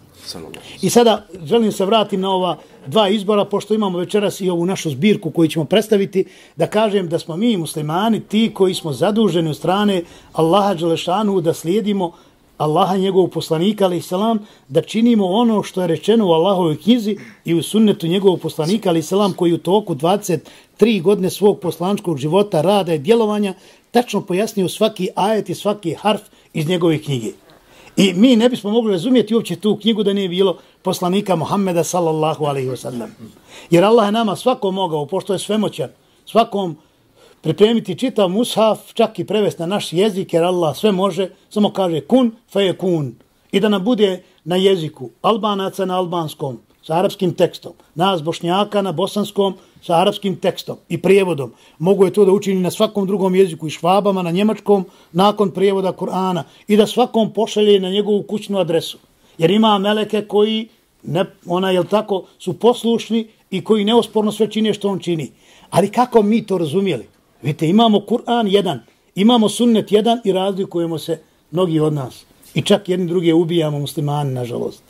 I sada želim se vratim na ova dva izbora, pošto imamo večeras i ovu našu zbirku koju ćemo predstaviti, da kažem da smo mi muslimani ti koji smo zaduženi u strane Allaha Đelešanu da slijedimo Allaha njegovog poslanika, ali selam, da činimo ono što je rečeno u Allahovoj knjizi i u sunnetu njegovog poslanika, ali selam, koji u toku 23 godine svog poslančkog života, rada i djelovanja, tačno pojasnio svaki ajet i svaki harf iz njegove knjige. I mi ne bismo mogli razumijeti uopće tu knjigu da nije bilo poslanika Muhammeda sallallahu alaihi wa sallam. Jer Allah je nama svakom mogao, pošto je svemoćan, svakom pripremiti čitav mushaf, čak i prevesti na naš jezik, jer Allah sve može, samo kaže kun, fe je kun. I da nam bude na jeziku albanaca na albanskom, sa arapskim tekstom, nas bošnjaka na bosanskom, sa arapskim tekstom i prijevodom. Mogu je to da učini na svakom drugom jeziku i švabama, na njemačkom, nakon prijevoda Kur'ana i da svakom pošalje na njegovu kućnu adresu. Jer ima meleke koji, ne, ona je tako, su poslušni i koji neosporno sve čine što on čini. Ali kako mi to razumijeli? Vidite, imamo Kur'an jedan, imamo sunnet jedan i razlikujemo se mnogi od nas. I čak jedni drugi ubijamo muslimani, nažalost.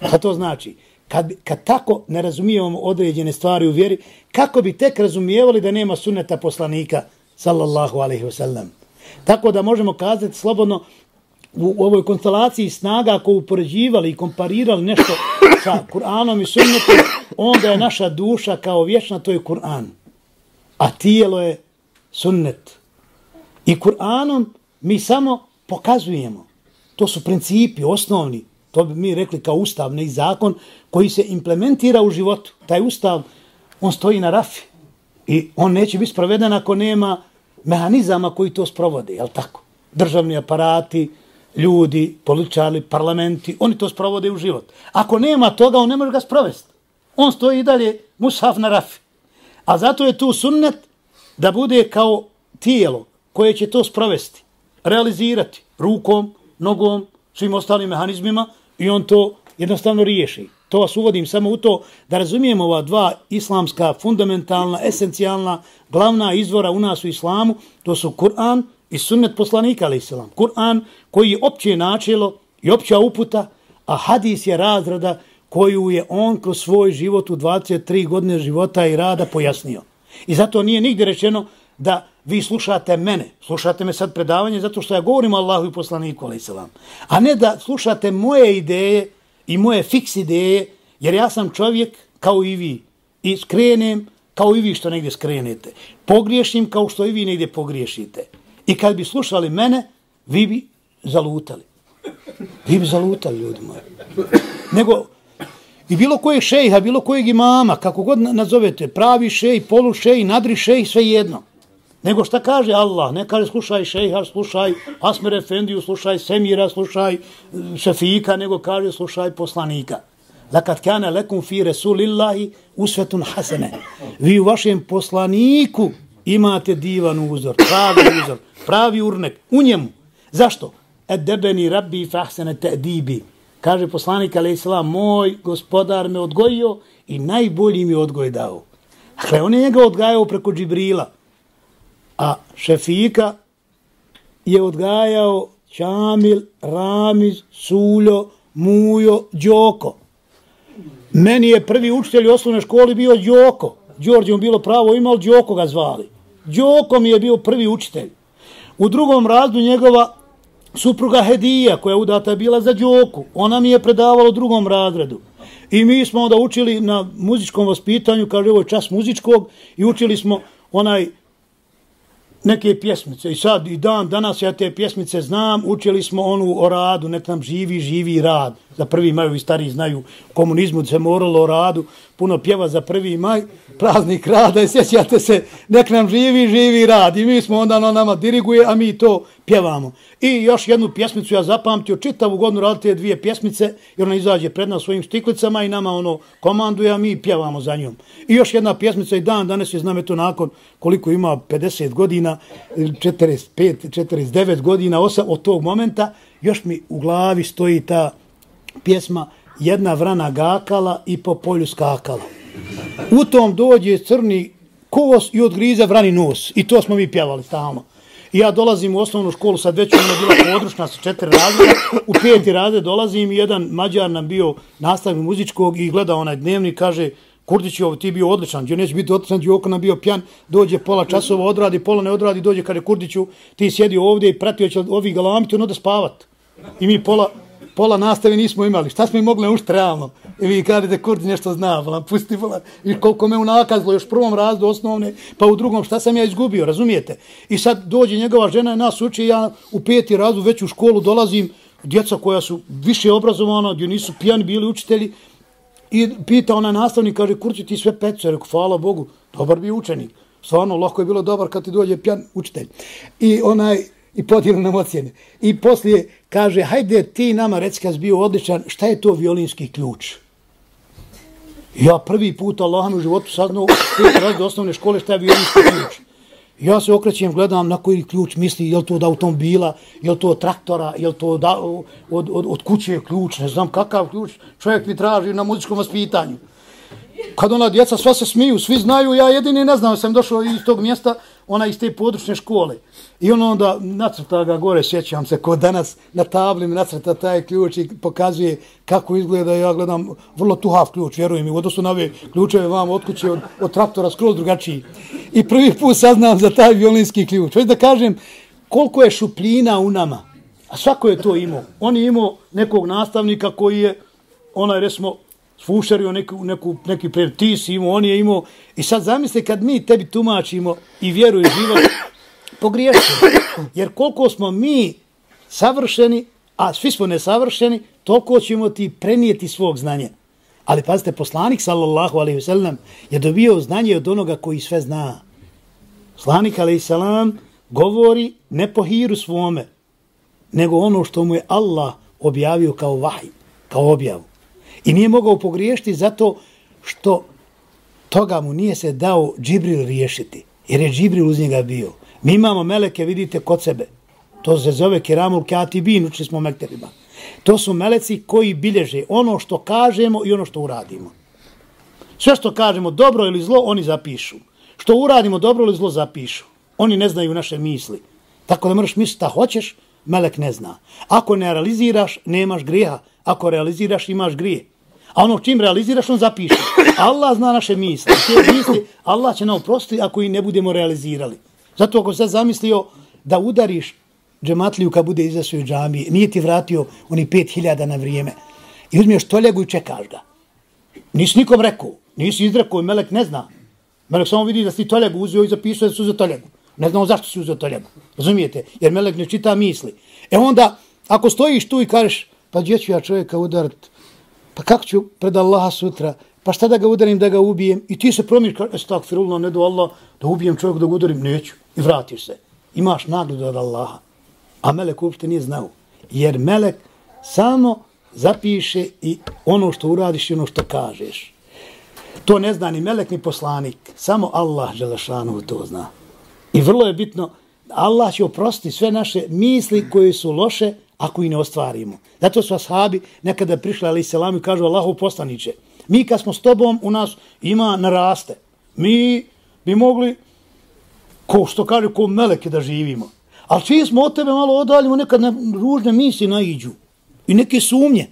A to znači? Kad, kad tako ne razumijevamo određene stvari u vjeri, kako bi tek razumijevali da nema sunneta poslanika, sallallahu alaihi wa sallam. Tako da možemo kazati slobodno u, u ovoj konstelaciji snaga ako upoređivali i komparirali nešto sa Kur'anom i sunnetom, onda je naša duša kao vječna, to je Kur'an. A tijelo je sunnet. I Kur'anom mi samo pokazujemo. To su principi osnovni, to bi mi rekli kao ustavni zakon, koji se implementira u životu. Taj ustav, on stoji na rafi. I on neće biti sproveden ako nema mehanizama koji to sprovode, jel tako? Državni aparati, ljudi, političari, parlamenti, oni to sprovode u život. Ako nema toga, on ne može ga sprovesti. On stoji i dalje mushaf na rafi. A zato je tu sunnet da bude kao tijelo koje će to sprovesti, realizirati rukom, nogom, svim ostalim mehanizmima i on to jednostavno riješi. To vas uvodim samo u to da razumijemo ova dva islamska, fundamentalna, esencijalna, glavna izvora u nas u islamu, to su Kur'an i sunnet poslanika, ali islam. Kur'an koji je opće načelo i opća uputa, a hadis je razrada koju je on kroz svoj život u 23 godine života i rada pojasnio. I zato nije nigdje rečeno da vi slušate mene, slušate me sad predavanje zato što ja govorim Allahu i poslaniku, alaihissalam. A ne da slušate moje ideje, i moje fiks ideje, jer ja sam čovjek kao i vi. I skrenem kao i vi što negdje skrenete. Pogriješim kao što i vi negdje pogriješite. I kad bi slušali mene, vi bi zalutali. Vi bi zalutali, ljudi moji. Nego, i bilo kojeg šejha, bilo kojeg imama, kako god nazovete, pravi šej, polu šej, nadri šej, sve jedno. Nego šta kaže Allah? Ne kaže slušaj šejha, slušaj Asmer Efendiju, slušaj Semira, slušaj eh, Šefika, nego kaže slušaj poslanika. Lakat kane lekum fi Resulillahi usvetun hasene. Vi u vašem poslaniku imate divan uzor, pravi uzor, pravi urnek u njemu. Zašto? Ed rabbi fahsene te dibi. Kaže poslanik, ali islam, moj gospodar me odgojio i najbolji mi odgoj dao. Dakle, on je njega odgajao preko Džibrila a Šefika je odgajao Čamil, Ramiz, Suljo, Mujo, Đoko. Meni je prvi učitelj u osnovnoj školi bio Đoko. Đorđe mu bilo pravo imao, Đoko ga zvali. Đoko mi je bio prvi učitelj. U drugom razdu njegova supruga Hedija, koja je udata bila za Đoku, ona mi je predavala u drugom razredu. I mi smo onda učili na muzičkom vaspitanju, kaže ovo je čas muzičkog, i učili smo onaj neke pjesmice. I sad i dan danas ja te pjesmice znam, učili smo onu o radu, nek nam živi, živi rad. Za prvi maj, ovi stari znaju, u komunizmu se moralo o radu, puno pjeva za prvi maj, praznik rada i sjećate se, nek nam živi, živi rad. I mi smo onda na nama diriguje, a mi to pjevamo. I još jednu pjesmicu ja zapamtio, čitavu godinu radite dvije pjesmice, jer ona izađe pred nas svojim stiklicama i nama ono komanduje, a mi pjevamo za njom. I još jedna pjesmica i dan danas je znam to nakon koliko ima 50 godina, 45, 49 godina, 8 od tog momenta, još mi u glavi stoji ta pjesma Jedna vrana gakala i po polju skakala. U tom dođe crni kos i odgrize vrani nos. I to smo mi pjevali tamo. I ja dolazim u osnovnu školu, sad već ona bila područna sa četiri razreda. U peti razred dolazim i jedan mađar nam bio nastavnik muzičkog i gleda onaj dnevnik, kaže, Kurdić je ti bio odličan, gdje neće biti odličan, gdje nam bio pjan, dođe pola časova, odradi, pola ne odradi, dođe kada je Kurdiću, ti sjedi ovdje i pratio će ovih galamiti, ono da spavat. I mi pola, pola nastave nismo imali. Šta smo im mogli naučiti realno? I vi kažete, kurdi nešto zna, volam, pusti, volam. I koliko me unakazilo još prvom razdu osnovne, pa u drugom, šta sam ja izgubio, razumijete? I sad dođe njegova žena i nas uči, ja u peti razdu već u školu dolazim, djeca koja su više obrazovana, gdje nisu pijani bili učitelji, i pita ona nastavnik, kaže, kurci ti sve pece, reku, hvala Bogu, dobar bi učenik. Stvarno, lako je bilo dobar kad ti dođe pjan učitelj. I onaj, i podijelio nam ocjene. I poslije kaže, hajde ti nama reci kad bio odličan, šta je to violinski ključ? Ja prvi put Allah u životu saznao u osnovne škole šta je violinski ključ. Ja se okrećem, gledam na koji ključ misli, je li to od automobila, je li to od traktora, je li to od, od, od, od kuće ključ, ne znam kakav ključ čovjek mi traži na muzičkom vaspitanju. Kad ona djeca sva se smiju, svi znaju, ja jedini ne znam, sam došao iz tog mjesta, ona iz te područne škole. I on onda nacrta ga gore, sjećam se, ko danas na tabli mi nacrta taj ključ i pokazuje kako izgleda. Ja gledam vrlo tuhav ključ, vjerujem mi, u odnosu na ove ključeve vam od kuće, od, od traktora, skroz drugačiji. I prvi put saznam za taj violinski ključ. Već da kažem, koliko je šupljina u nama. A svako je to imao. On je imao nekog nastavnika koji je, onaj, resmo, sfušario neku, neku, neki pred, ti si imao, on je imao. I sad zamisli kad mi tebi tumačimo i vjeru život, pogriješimo. Jer koliko smo mi savršeni, a svi smo nesavršeni, toliko ćemo ti prenijeti svog znanja. Ali pazite, poslanik, sallallahu alaihi ve sellem, je dobio znanje od onoga koji sve zna. Poslanik, alaihi sallam, govori ne po hiru svome, nego ono što mu je Allah objavio kao vahj, kao objavu. I nije mogao pogriješiti zato što toga mu nije se dao Džibril riješiti, jer je Džibril uz njega bio. Mi imamo meleke, vidite, kod sebe. To se zove Kiramul Katibin, učili smo mekterima. To su meleci koji bilježe ono što kažemo i ono što uradimo. Sve što kažemo, dobro ili zlo, oni zapišu. Što uradimo, dobro ili zlo, zapišu. Oni ne znaju naše misli. Tako da moraš misliti šta hoćeš, melek ne zna. Ako ne realiziraš, nemaš grijeha. Ako realiziraš, imaš grije. A ono čim realiziraš, on zapiše. Allah zna naše misli. Te misli, Allah će nam oprostiti ako i ne budemo realizirali. Zato ako se zamislio da udariš džematliju kad bude iza svoje džamije, nije ti vratio oni pet hiljada na vrijeme. I uzmiješ toljegu i čekaš ga. Nisi nikom rekao, nisi izrekao i Melek ne zna. Melek samo vidi da si toljegu uzio i zapisao da si uzio toljegu. Ne znamo zašto si uzio toljegu. Razumijete? Jer Melek ne čita misli. E onda, ako stojiš tu i kažeš, pa gdje ću ja čovjeka udarit? Pa kako ću pred Allaha sutra? Pa šta da ga udarim da ga ubijem? I ti se promiješ, kažeš, tak, firulno, ne do Allah, da ubijem čovjek da ga udarim, neću. I vratiš se. Imaš nagradu od Allaha. A Melek uopšte nije znao. Jer Melek samo zapiše i ono što uradiš i ono što kažeš. To ne zna ni Melek ni poslanik. Samo Allah Želešanu to zna. I vrlo je bitno, Allah će oprostiti sve naše misli koje su loše ako i ne ostvarimo. Zato su ashabi nekada prišli ali selam i kažu Allahu poslaniće. Mi kad smo s tobom u nas ima naraste. Mi bi mogli ko što kaže ko meleke da živimo. Ali čiji smo od tebe malo odaljimo, nekad na ružne misli naiđu. I neke sumnje.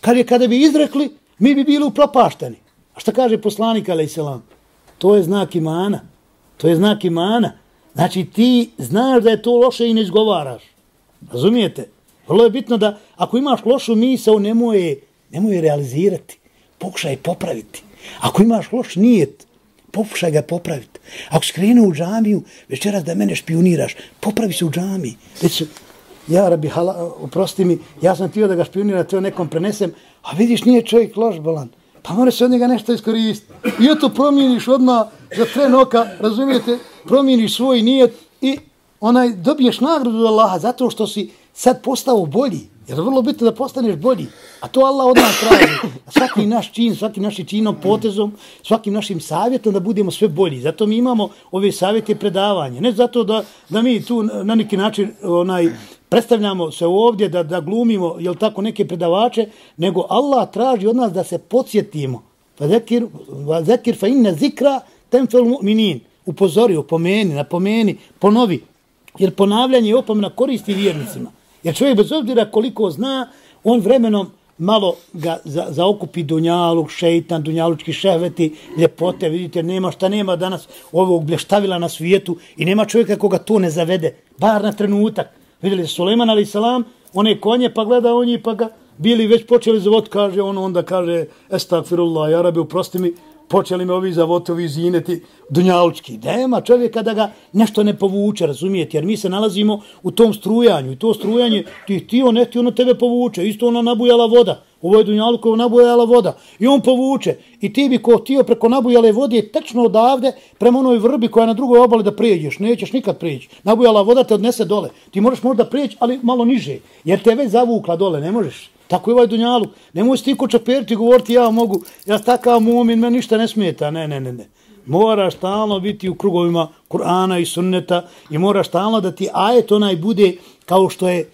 Kad je kada bi izrekli, mi bi bili upropašteni. A šta kaže poslanik, ali selam? To je znak imana. To je znak imana. Znači ti znaš da je to loše i ne izgovaraš. Razumijete? Vrlo je bitno da ako imaš lošu misao, nemoj je, nemoj je realizirati. Pokušaj popraviti. Ako imaš loš nijet, pokušaj ga popraviti. Ako skrenu u džamiju, večeras da mene špioniraš, popravi se u džamiji. Već ja rabi, hala, oprosti mi, ja sam tio da ga špionira, to nekom prenesem, a vidiš, nije čovjek loš, bolan. Pa mora se od njega nešto iskoristiti. I eto promijeniš odmah za tren oka, razumijete, promijeniš svoj nijet i onaj dobiješ nagradu od Allaha zato što si sad postao bolji. Jer je vrlo bitno da postaneš bolji. A to Allah od nas traži. Svaki naš čin, svaki našim činom, potezom, svakim našim savjetom da budemo sve bolji. Zato mi imamo ove savjete predavanje. Ne zato da, da mi tu na neki način onaj, predstavljamo se ovdje, da, da glumimo jel tako neke predavače, nego Allah traži od nas da se podsjetimo. Pa zekir, zekir fa inne zikra temfel mu'minin. Upozori, upomeni, napomeni, ponovi. Jer ponavljanje i opomena koristi vjernicima. Jer čovjek bez obzira koliko zna, on vremenom malo ga za, zaokupi dunjaluk, šeitan, dunjalučki šehveti, ljepote, vidite, nema šta nema danas ovog bleštavila na svijetu i nema čovjeka koga to ne zavede, bar na trenutak. Vidjeli Suleiman ali salam, one konje pa gleda on njih pa ga bili već počeli zavod, kaže on, onda kaže, estakfirullah, jarabi, uprosti mi, počeli me ovi zavotovi zineti dunjalučki. Nema čovjeka da ga nešto ne povuče, razumijete, jer mi se nalazimo u tom strujanju i to strujanje ti ti on ne ti ono tebe povuče, isto ona nabujala voda. Ovo je Dunjalukovo nabujala voda i on povuče. I ti bi ko tio preko nabujale vode tečno odavde prema onoj vrbi koja na drugoj obali da pređeš. Nećeš nikad preći. Nabujala voda te odnese dole. Ti možeš možda preći, ali malo niže. Jer te već zavukla dole, ne možeš. Tako je ovaj Dunjaluk. Ne možeš ti ko čaperti govoriti ja mogu, ja takav mumin, me ništa ne smeta. Ne, ne, ne, ne. Moraš stalno biti u krugovima Kur'ana i sunneta i moraš stalno da ti ajet onaj bude kao što je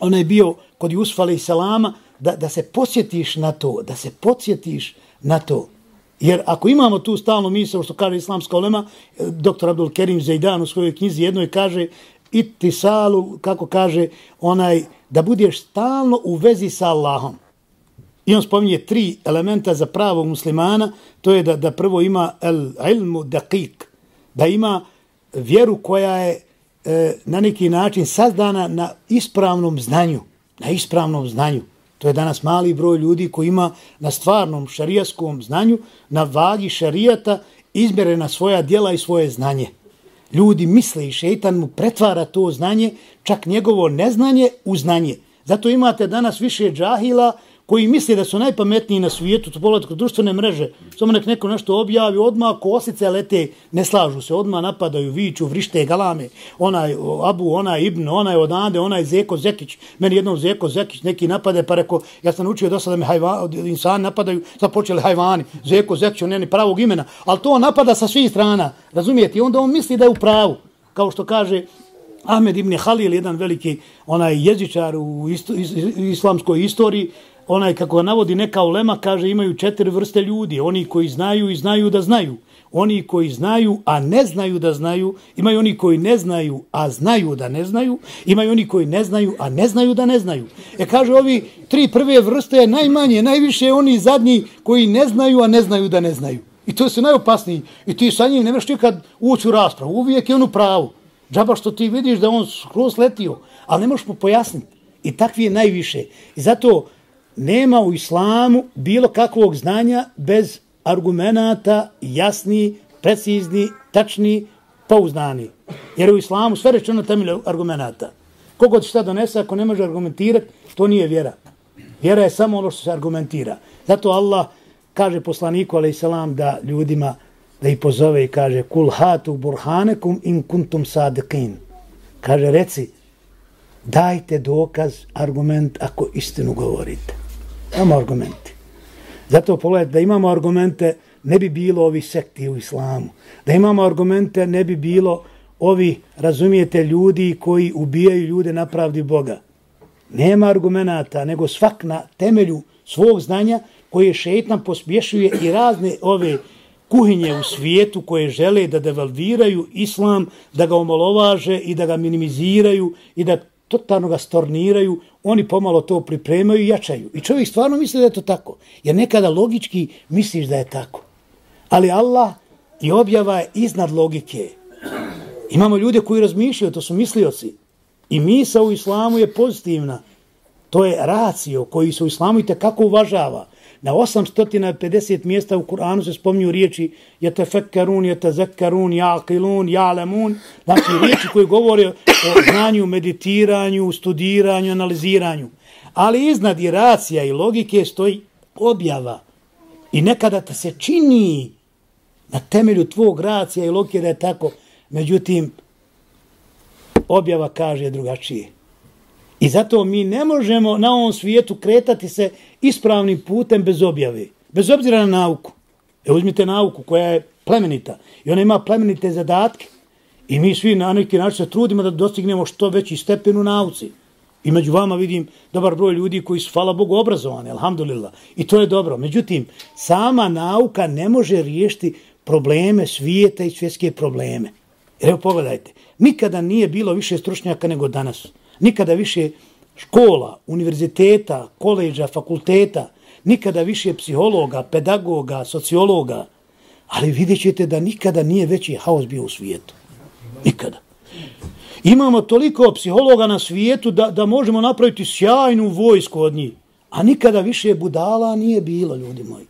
onaj bio kod Jusfa i Salama, da, da se posjetiš na to, da se podsjetiš na to. Jer ako imamo tu stalno misao, što kaže islamska olema, dr. Abdul Kerim Zaidan u svojoj knjizi jednoj kaže, itisalu, kako kaže, onaj, da budeš stalno u vezi sa Allahom. I on spominje tri elementa za pravog muslimana, to je da, da prvo ima el ilmu daqiq, da ima vjeru koja je e, na neki način sazdana na ispravnom znanju, na ispravnom znanju. To je danas mali broj ljudi koji ima na stvarnom šarijaskom znanju, na vagi šarijata, izbere na svoja dijela i svoje znanje. Ljudi misle i šeitan mu pretvara to znanje, čak njegovo neznanje u znanje. Zato imate danas više džahila koji misle da su najpametniji na svijetu, to pogledajte kod društvene mreže, samo nek neko nešto objavi, odmah kosice lete, ne slažu se, odmah napadaju, viču, vrište, galame, onaj Abu, onaj Ibn, onaj Odande, onaj Zeko Zekić, meni jednom Zeko Zekić neki napade, pa rekao, ja sam učio sada da me hajva, insani napadaju, sad počeli hajvani, Zeko Zekić, on nije pravog imena, ali to napada sa svih strana, razumijete, i onda on misli da je u pravu, kao što kaže Ahmed ibn Halil, jedan veliki onaj jezičar u isto, is, islamskoj istoriji, onaj kako navodi neka ulema, kaže imaju četiri vrste ljudi. Oni koji znaju i znaju da znaju. Oni koji znaju, a ne znaju da znaju. Imaju oni koji ne znaju, a znaju da ne znaju. Imaju oni koji ne znaju, a ne znaju da ne znaju. E kaže, ovi tri prve vrste najmanje, najviše oni zadnji koji ne znaju, a ne znaju da ne znaju. I to su najopasniji. I ti sa njim nemaš nikad ući u raspravu. Uvijek je on u pravu. Džaba što ti vidiš da on skroz letio, ali ne možeš mu pojasniti. I takvi je najviše. I zato nema u islamu bilo kakvog znanja bez argumenata jasni, precizni, tačni, pouznani. Jer u islamu sve rečeno temelje argumenata. Kogod šta donese, ako ne može argumentirati, to nije vjera. Vjera je samo ono što se argumentira. Zato Allah kaže poslaniku, alaih selam, da ljudima da ih pozove i kaže kul hatu burhanekum in kuntum sadiqin. Kaže, reci, dajte dokaz, argument, ako istinu govorite. Imamo argumenti. Zato pogledajte, da imamo argumente, ne bi bilo ovi sekti u islamu. Da imamo argumente, ne bi bilo ovi, razumijete, ljudi koji ubijaju ljude na pravdi Boga. Nema argumenta, nego svak na temelju svog znanja koje šeitnan pospješuje i razne ove kuhinje u svijetu koje žele da devalviraju islam, da ga omalovaže i da ga minimiziraju i da totalno ga storniraju, oni pomalo to pripremaju i jačaju. I čovjek stvarno misli da je to tako. Jer nekada logički misliš da je tako. Ali Allah i objava je iznad logike. Imamo ljude koji razmišljaju, to su mislioci. I misa u islamu je pozitivna. To je racio koji se u islamu i kako uvažava. Na 850 mjesta u Kur'anu se spominju riječi jetefekkerun, jetezekkerun, fekkarun, jaqilun, jalemun. Znači riječi koje govore o znanju, meditiranju, studiranju, analiziranju. Ali iznad i racija i logike stoji objava. I nekada te se čini na temelju tvog racija i logike da je tako. Međutim, objava kaže drugačije. I zato mi ne možemo na ovom svijetu kretati se ispravnim putem bez objave. Bez obzira na nauku. E uzmite nauku koja je plemenita. I ona ima plemenite zadatke. I mi svi na neki način se trudimo da dostignemo što veći stepen u nauci. I među vama vidim dobar broj ljudi koji su, hvala Bogu, obrazovani, alhamdulillah. I to je dobro. Međutim, sama nauka ne može riješiti probleme svijeta i svjetske probleme. Jer evo pogledajte, nikada nije bilo više stručnjaka nego danas nikada više škola, univerziteta, koleđa, fakulteta, nikada više psihologa, pedagoga, sociologa, ali vidjet ćete da nikada nije veći haos bio u svijetu. Nikada. Imamo toliko psihologa na svijetu da, da možemo napraviti sjajnu vojsku od njih, a nikada više budala nije bilo, ljudi moji.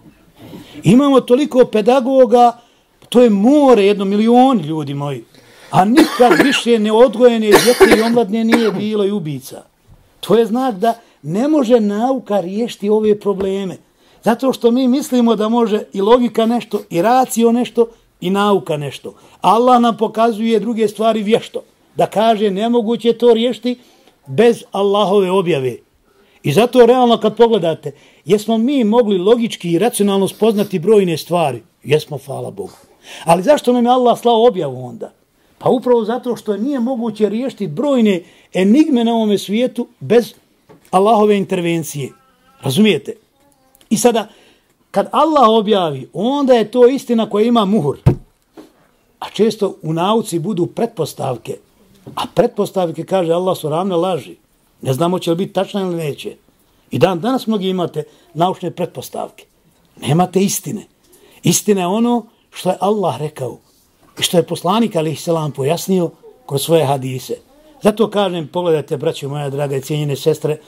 Imamo toliko pedagoga, to je more, jedno milion ljudi moji, A nikad više neodgojene djece i omladne nije bilo i ubica. To je znak da ne može nauka riješiti ove probleme. Zato što mi mislimo da može i logika nešto, i racio nešto, i nauka nešto. Allah nam pokazuje druge stvari vješto. Da kaže nemoguće to riješiti bez Allahove objave. I zato realno kad pogledate, jesmo mi mogli logički i racionalno spoznati brojne stvari? Jesmo, hvala Bogu. Ali zašto nam je Allah slao objavu onda? Pa upravo zato što nije moguće riješiti brojne enigme na ovome svijetu bez Allahove intervencije. Razumijete? I sada, kad Allah objavi, onda je to istina koja ima muhur. A često u nauci budu pretpostavke. A pretpostavke, kaže Allah, su ravne laži. Ne znamo će li biti tačna ili neće. I dan danas mnogi imate naučne pretpostavke. Nemate istine. Istina je ono što je Allah rekao. I što je poslanik, ali ih selam, pojasnio kroz svoje hadise. Zato kažem, pogledajte, braćo moja draga i cijenjene sestre,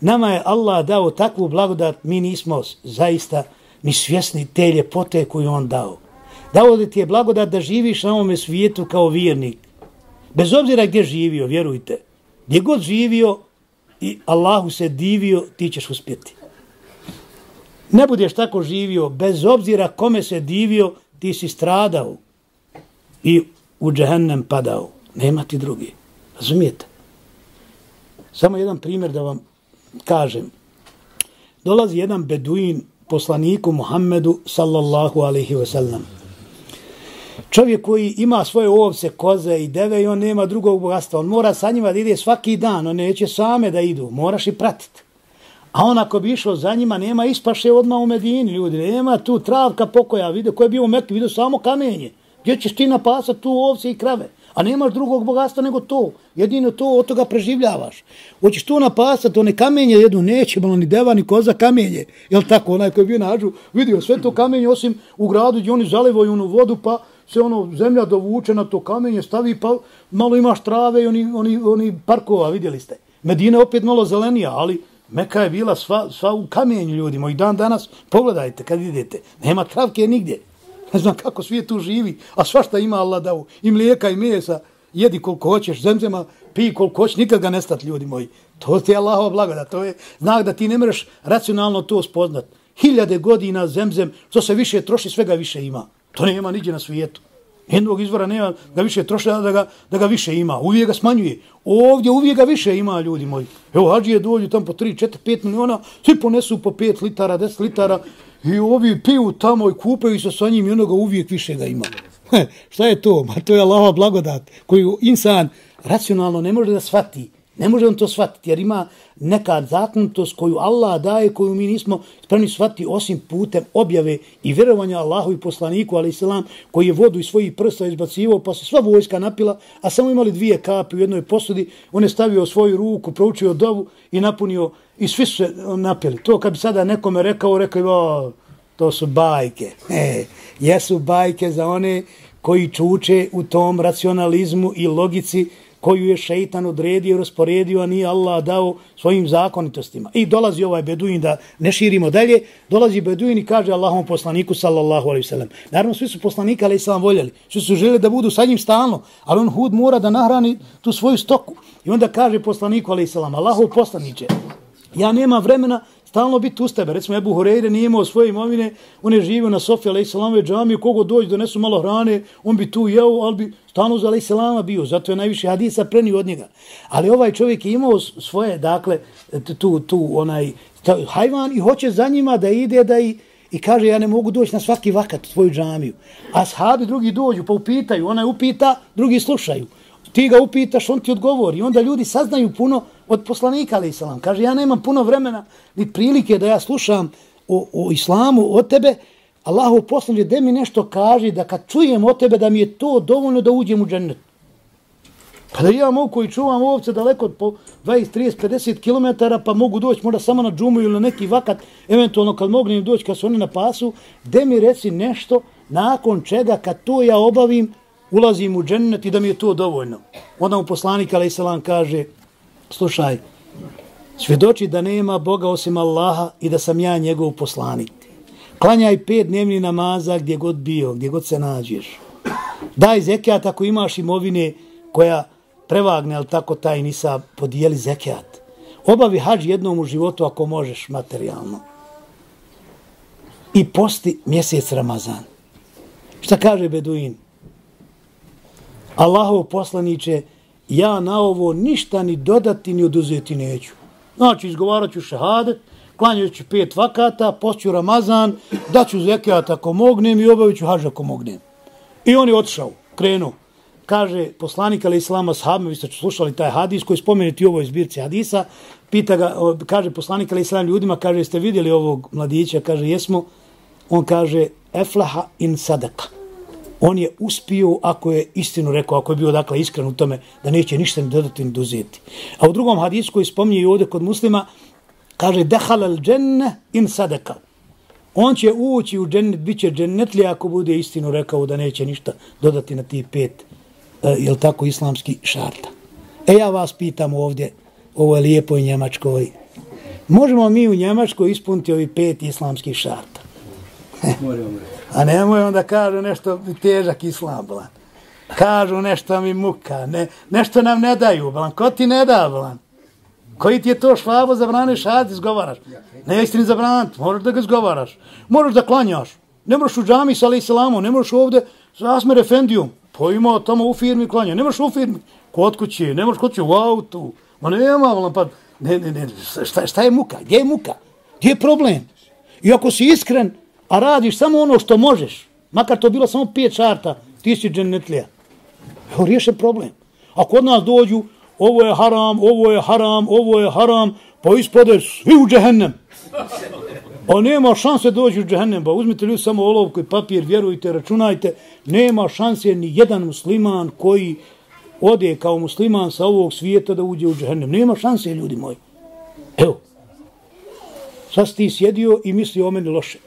nama je Allah dao takvu blagodat, mi nismo zaista ni svjesni te ljepote koju on dao. Dao da ti je blagodat da živiš na ovome svijetu kao vjernik. Bez obzira gdje živio, vjerujte. Gdje god živio i Allahu se divio, ti ćeš uspjeti. Ne budeš tako živio, bez obzira kome se divio, ti si stradao i u džehennem padao. Nema ti drugi. Razumijete? Samo jedan primjer da vam kažem. Dolazi jedan beduin poslaniku Muhammedu sallallahu alaihi ve sellem. Čovjek koji ima svoje ovce, koze i deve i on nema drugog bogatstva. On mora sa njima da ide svaki dan. On neće same da idu. Moraš i pratiti. A on ako bi išao za njima, nema ispaše odmah u Medini, ljudi. Nema tu travka pokoja. Vide ko je bio u Mekke, vidio samo kamenje. Gdje ćeš ti napasati tu ovce i krave? A nemaš drugog bogatstva nego to. Jedino to, od toga preživljavaš. Hoćeš tu napasati, one kamenje jednu neće malo ni deva, ni koza kamenje. Jel tako, onaj koji je bio nađu, vidio sve to kamenje, osim u gradu gdje oni zalivaju onu vodu, pa se ono zemlja dovuče na to kamenje, stavi, pa malo imaš trave i oni, oni, oni parkova, vidjeli ste. Medina opet malo zelenija, ali Meka je bila sva, sva u kamenju ljudi i dan danas. Pogledajte kad idete, nema travke nigdje. Ne znam kako svijet tu živi, a svašta ima Allah dao. I mlijeka i mesa, jedi koliko hoćeš, zemzema, pi koliko hoćeš, nikad ga nestat ljudi moji. To ti je Allahova blagoda, to je znak da ti ne mreš racionalno to spoznat. Hiljade godina zemzem, što se više troši, svega više ima. To nema niđe na svijetu. Jednog izvora nema da više troši, da ga, da ga više ima. Uvijek ga smanjuje. Ovdje uvijek ga više ima, ljudi moji. Evo, hađije dođu tam po 3, 4, 5 miliona, svi ponesu po 5 litara, 10 litara i ovi piju tamo i kupaju se sa njim i onoga uvijek više ga ima. Šta je to? Ma to je Allahova blagodat koju insan racionalno ne može da shvati. Ne može on to shvatiti jer ima neka zakonitost koju Allah daje, koju mi nismo spremni shvatiti osim putem objave i vjerovanja Allahu i poslaniku, ali islam, koji je vodu iz svojih prsta izbacivao, pa se sva vojska napila, a samo imali dvije kapi u jednoj posudi, on je stavio svoju ruku, proučio dovu i napunio i svi su se napili. To kad bi sada nekome rekao, rekao, to su bajke. E, jesu bajke za one koji čuče u tom racionalizmu i logici koju je šeitan odredio, rasporedio, a nije Allah dao svojim zakonitostima. I dolazi ovaj beduin da ne širimo dalje, dolazi beduin i kaže Allahom poslaniku sallallahu alaihi sallam. Naravno, svi su poslanika alaihi sallam voljeli, svi su želi da budu sa njim stalno, ali on hud mora da nahrani tu svoju stoku. I onda kaže poslaniku alaihi sallam, Allahov poslaniće, ja nema vremena stalno biti uz tebe. Recimo, Ebu Horeire nije imao svoje imovine, on je živio na Sofija, ali i salamove džamije, kogo dođe, donesu malo hrane, on bi tu jeo, ali bi stalno za salama bio, zato je najviše hadisa prenio od njega. Ali ovaj čovjek je imao svoje, dakle, tu, tu, onaj, hajvan i hoće za njima da ide, da i, i kaže, ja ne mogu doći na svaki vakat tvoju džamiju. A sahabi drugi dođu, pa upitaju, onaj upita, drugi slušaju ti ga upitaš, on ti odgovori. Onda ljudi saznaju puno od poslanika, ali islam. Kaže, ja nemam puno vremena ni prilike da ja slušam o, o islamu od tebe. Allahu poslanik, da mi nešto kaže, da kad čujem od tebe, da mi je to dovoljno da uđem u džennet. Pa Kada ja mogu koji čuvam ovce daleko po 20, 30, 50 km, pa mogu doći možda samo na džumu ili na neki vakat, eventualno kad mogu doći kad su oni na pasu, da mi reci nešto nakon čega kad to ja obavim, ulazim u džennet i da mi je to dovoljno. Onda mu poslanik alaih kaže, slušaj, svjedoči da nema Boga osim Allaha i da sam ja njegov poslanik. Klanjaj pet dnevni namaza gdje god bio, gdje god se nađeš. Daj zekijat ako imaš imovine koja prevagne, ali tako taj nisa podijeli zekijat. Obavi hađ jednom u životu ako možeš materijalno. I posti mjesec Ramazan. Šta kaže Beduin? Allahov poslaniće, ja na ovo ništa ni dodati ni oduzeti neću. Znači, izgovarat ću šahadet, klanjat ću pet vakata, postću Ramazan, daću zekijat ako mognem i obavit ću hađa ako mognem. I on je otišao, krenuo. Kaže poslanik ali islama sahabima, vi ste slušali taj hadis koji spomenuti u ovoj zbirci hadisa, pita ga, kaže poslanik ali islam ljudima, kaže, jeste vidjeli ovog mladića, kaže, jesmo, on kaže, eflaha in sadaka on je uspio ako je istinu rekao, ako je bio dakle iskren u tome da neće ništa ni dodati ni dozeti. A u drugom hadisu koji spominje i ovdje kod muslima, kaže dehal al dženne in sadekal. On će ući u džennet, bit će džennetli ako bude istinu rekao da neće ništa dodati na ti pet, e, jel tako, islamski šarta. E ja vas pitam ovdje, ovo je lijepo i Njemačkoj. Možemo mi u Njemačkoj ispuniti ovi pet islamskih šarta? A nemoj onda kažu nešto težak islam, blan. Kažu nešto mi muka, ne, nešto nam ne daju, blan. Ko ti ne da, blan? Koji ti je to švabo zabrane šad izgovaraš? Ne istini zabraniti, moraš da ga izgovaraš. Moraš da klanjaš. Ne moraš u džami sa ali ne moraš ovde sa Asmer Efendijom. Pa ima tamo u firmi klanja. Ne moraš u firmi kod kuće, ne moraš kod kuće u autu. Ma nema, pa ne, ne, ne, šta, šta je muka? Gdje je muka? Gdje je problem? I ako si iskren, a radiš samo ono što možeš, makar to bilo samo pet čarta, ti si džennetlija. Evo, riješen problem. A kod nas dođu, ovo je haram, ovo je haram, ovo je haram, pa ispode svi u džehennem. Pa nema šanse doći u džehennem, pa uzmite ljudi samo olovku i papir, vjerujte, računajte, nema šanse ni jedan musliman koji ode kao musliman sa ovog svijeta da uđe u džehennem. Nema šanse, ljudi moji. Evo, sad si ti sjedio i mislio o meni loše.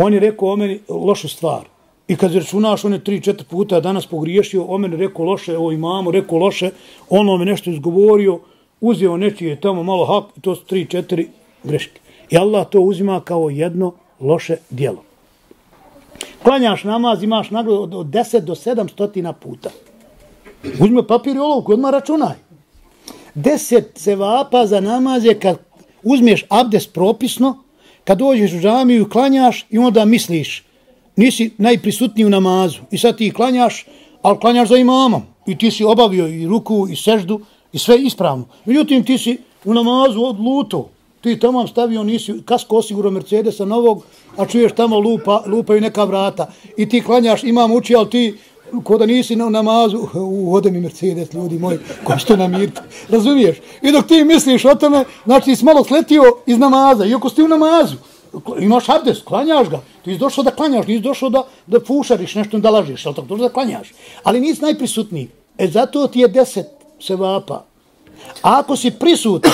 On je rekao o meni lošu stvar. I kad računaš one tri, četiri puta danas pogriješio, o meni rekao loše, o imamo rekao loše, ono me nešto izgovorio, uzeo nečije tamo malo hak, to su tri, četiri greške. I Allah to uzima kao jedno loše dijelo. Klanjaš namaz, imaš nagradu od 10 do 700 puta. Uzmi papir i olovku, odmah računaj. 10 cevapa za namaz je kad uzmeš abdes propisno, kad dođeš u džamiju klanjaš i onda misliš, nisi najprisutniji u namazu. I sad ti klanjaš, ali klanjaš za imamom. I ti si obavio i ruku i seždu i sve ispravno. Međutim, ti si u namazu od luto, ti tamo stavio, nisi kasko osiguro Mercedesa novog, a čuješ tamo lupa, lupaju neka vrata. I ti klanjaš, imam uči, ali ti ko da nisi na namazu, u ode mi Mercedes, ljudi moji, ko što namirite, razumiješ? I dok ti misliš o tome, znači si malo sletio iz namaza, iako si u namazu, imaš abdest, klanjaš ga, ti si došao da klanjaš, nisi došao da, da fušariš nešto, da lažiš, ali tako? Da klanjaš, ali nisi najprisutniji, e zato ti je deset sevapa. A ako si prisutan,